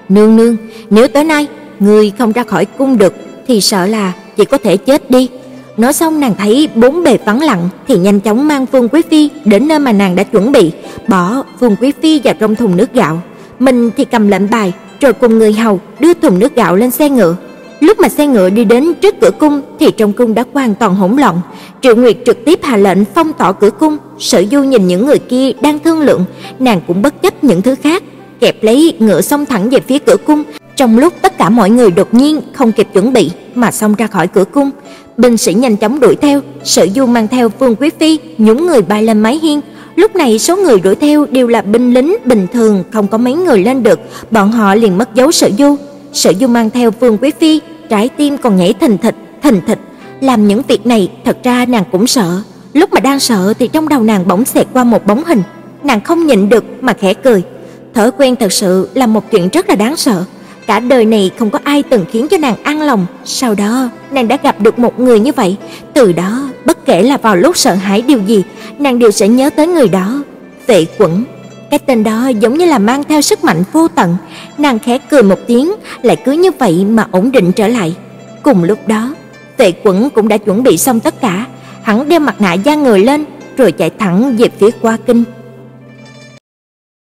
"Nương nương, nếu tối nay người không ra khỏi cung được thì sợ là chỉ có thể chết đi." Nói xong nàng thấy bốn bề vắng lặng thì nhanh chóng mang Phương Quý phi đến nơi mà nàng đã chuẩn bị, bỏ Phương Quý phi vào trong thùng nước gạo, mình thì cầm lệnh bài rồi cùng người hầu đưa thùng nước gạo lên xe ngựa. Lúc mà xe ngựa đi đến trước cửa cung thì trong cung đã hoàn toàn hỗn loạn. Triệu Nguyệt trực tiếp hạ lệnh phong tỏa cửa cung, Sở Du nhìn những người kia đang thương lượng, nàng cũng bất chấp những thứ khác, kẹp lấy ngựa xông thẳng về phía cửa cung. Trong lúc tất cả mọi người đột nhiên không kịp chuẩn bị mà xông ra khỏi cửa cung, binh sĩ nhanh chóng đuổi theo, Sở Du mang theo Vương Quý phi, nhúng người bay lên mái hiên. Lúc này số người đuổi theo đều là binh lính bình thường, không có mấy người lên được, bọn họ liền mất dấu Sở Du. Sở Du mang theo Vương Quý phi, trái tim còn nhảy thình thịch, thình thịch, làm những việc này thật ra nàng cũng sợ. Lúc mà đang sợ thì trong đầu nàng bỗng xẹt qua một bóng hình, nàng không nhịn được mà khẽ cười. Thói quen thật sự là một chuyện rất là đáng sợ. Cả đời này không có ai từng khiến cho nàng an lòng, sau đó nàng đã gặp được một người như vậy, từ đó bất kể là vào lúc sợ hãi điều gì, nàng đều sẽ nhớ tới người đó. Vệ Quẩn, cái tên đó giống như là mang theo sức mạnh vô tận, nàng khẽ cười một tiếng, lại cứ như vậy mà ổn định trở lại. Cùng lúc đó, Vệ Quẩn cũng đã chuẩn bị xong tất cả, hắn đeo mặt nạ da người lên, rồi chạy thẳng về phía qua kinh.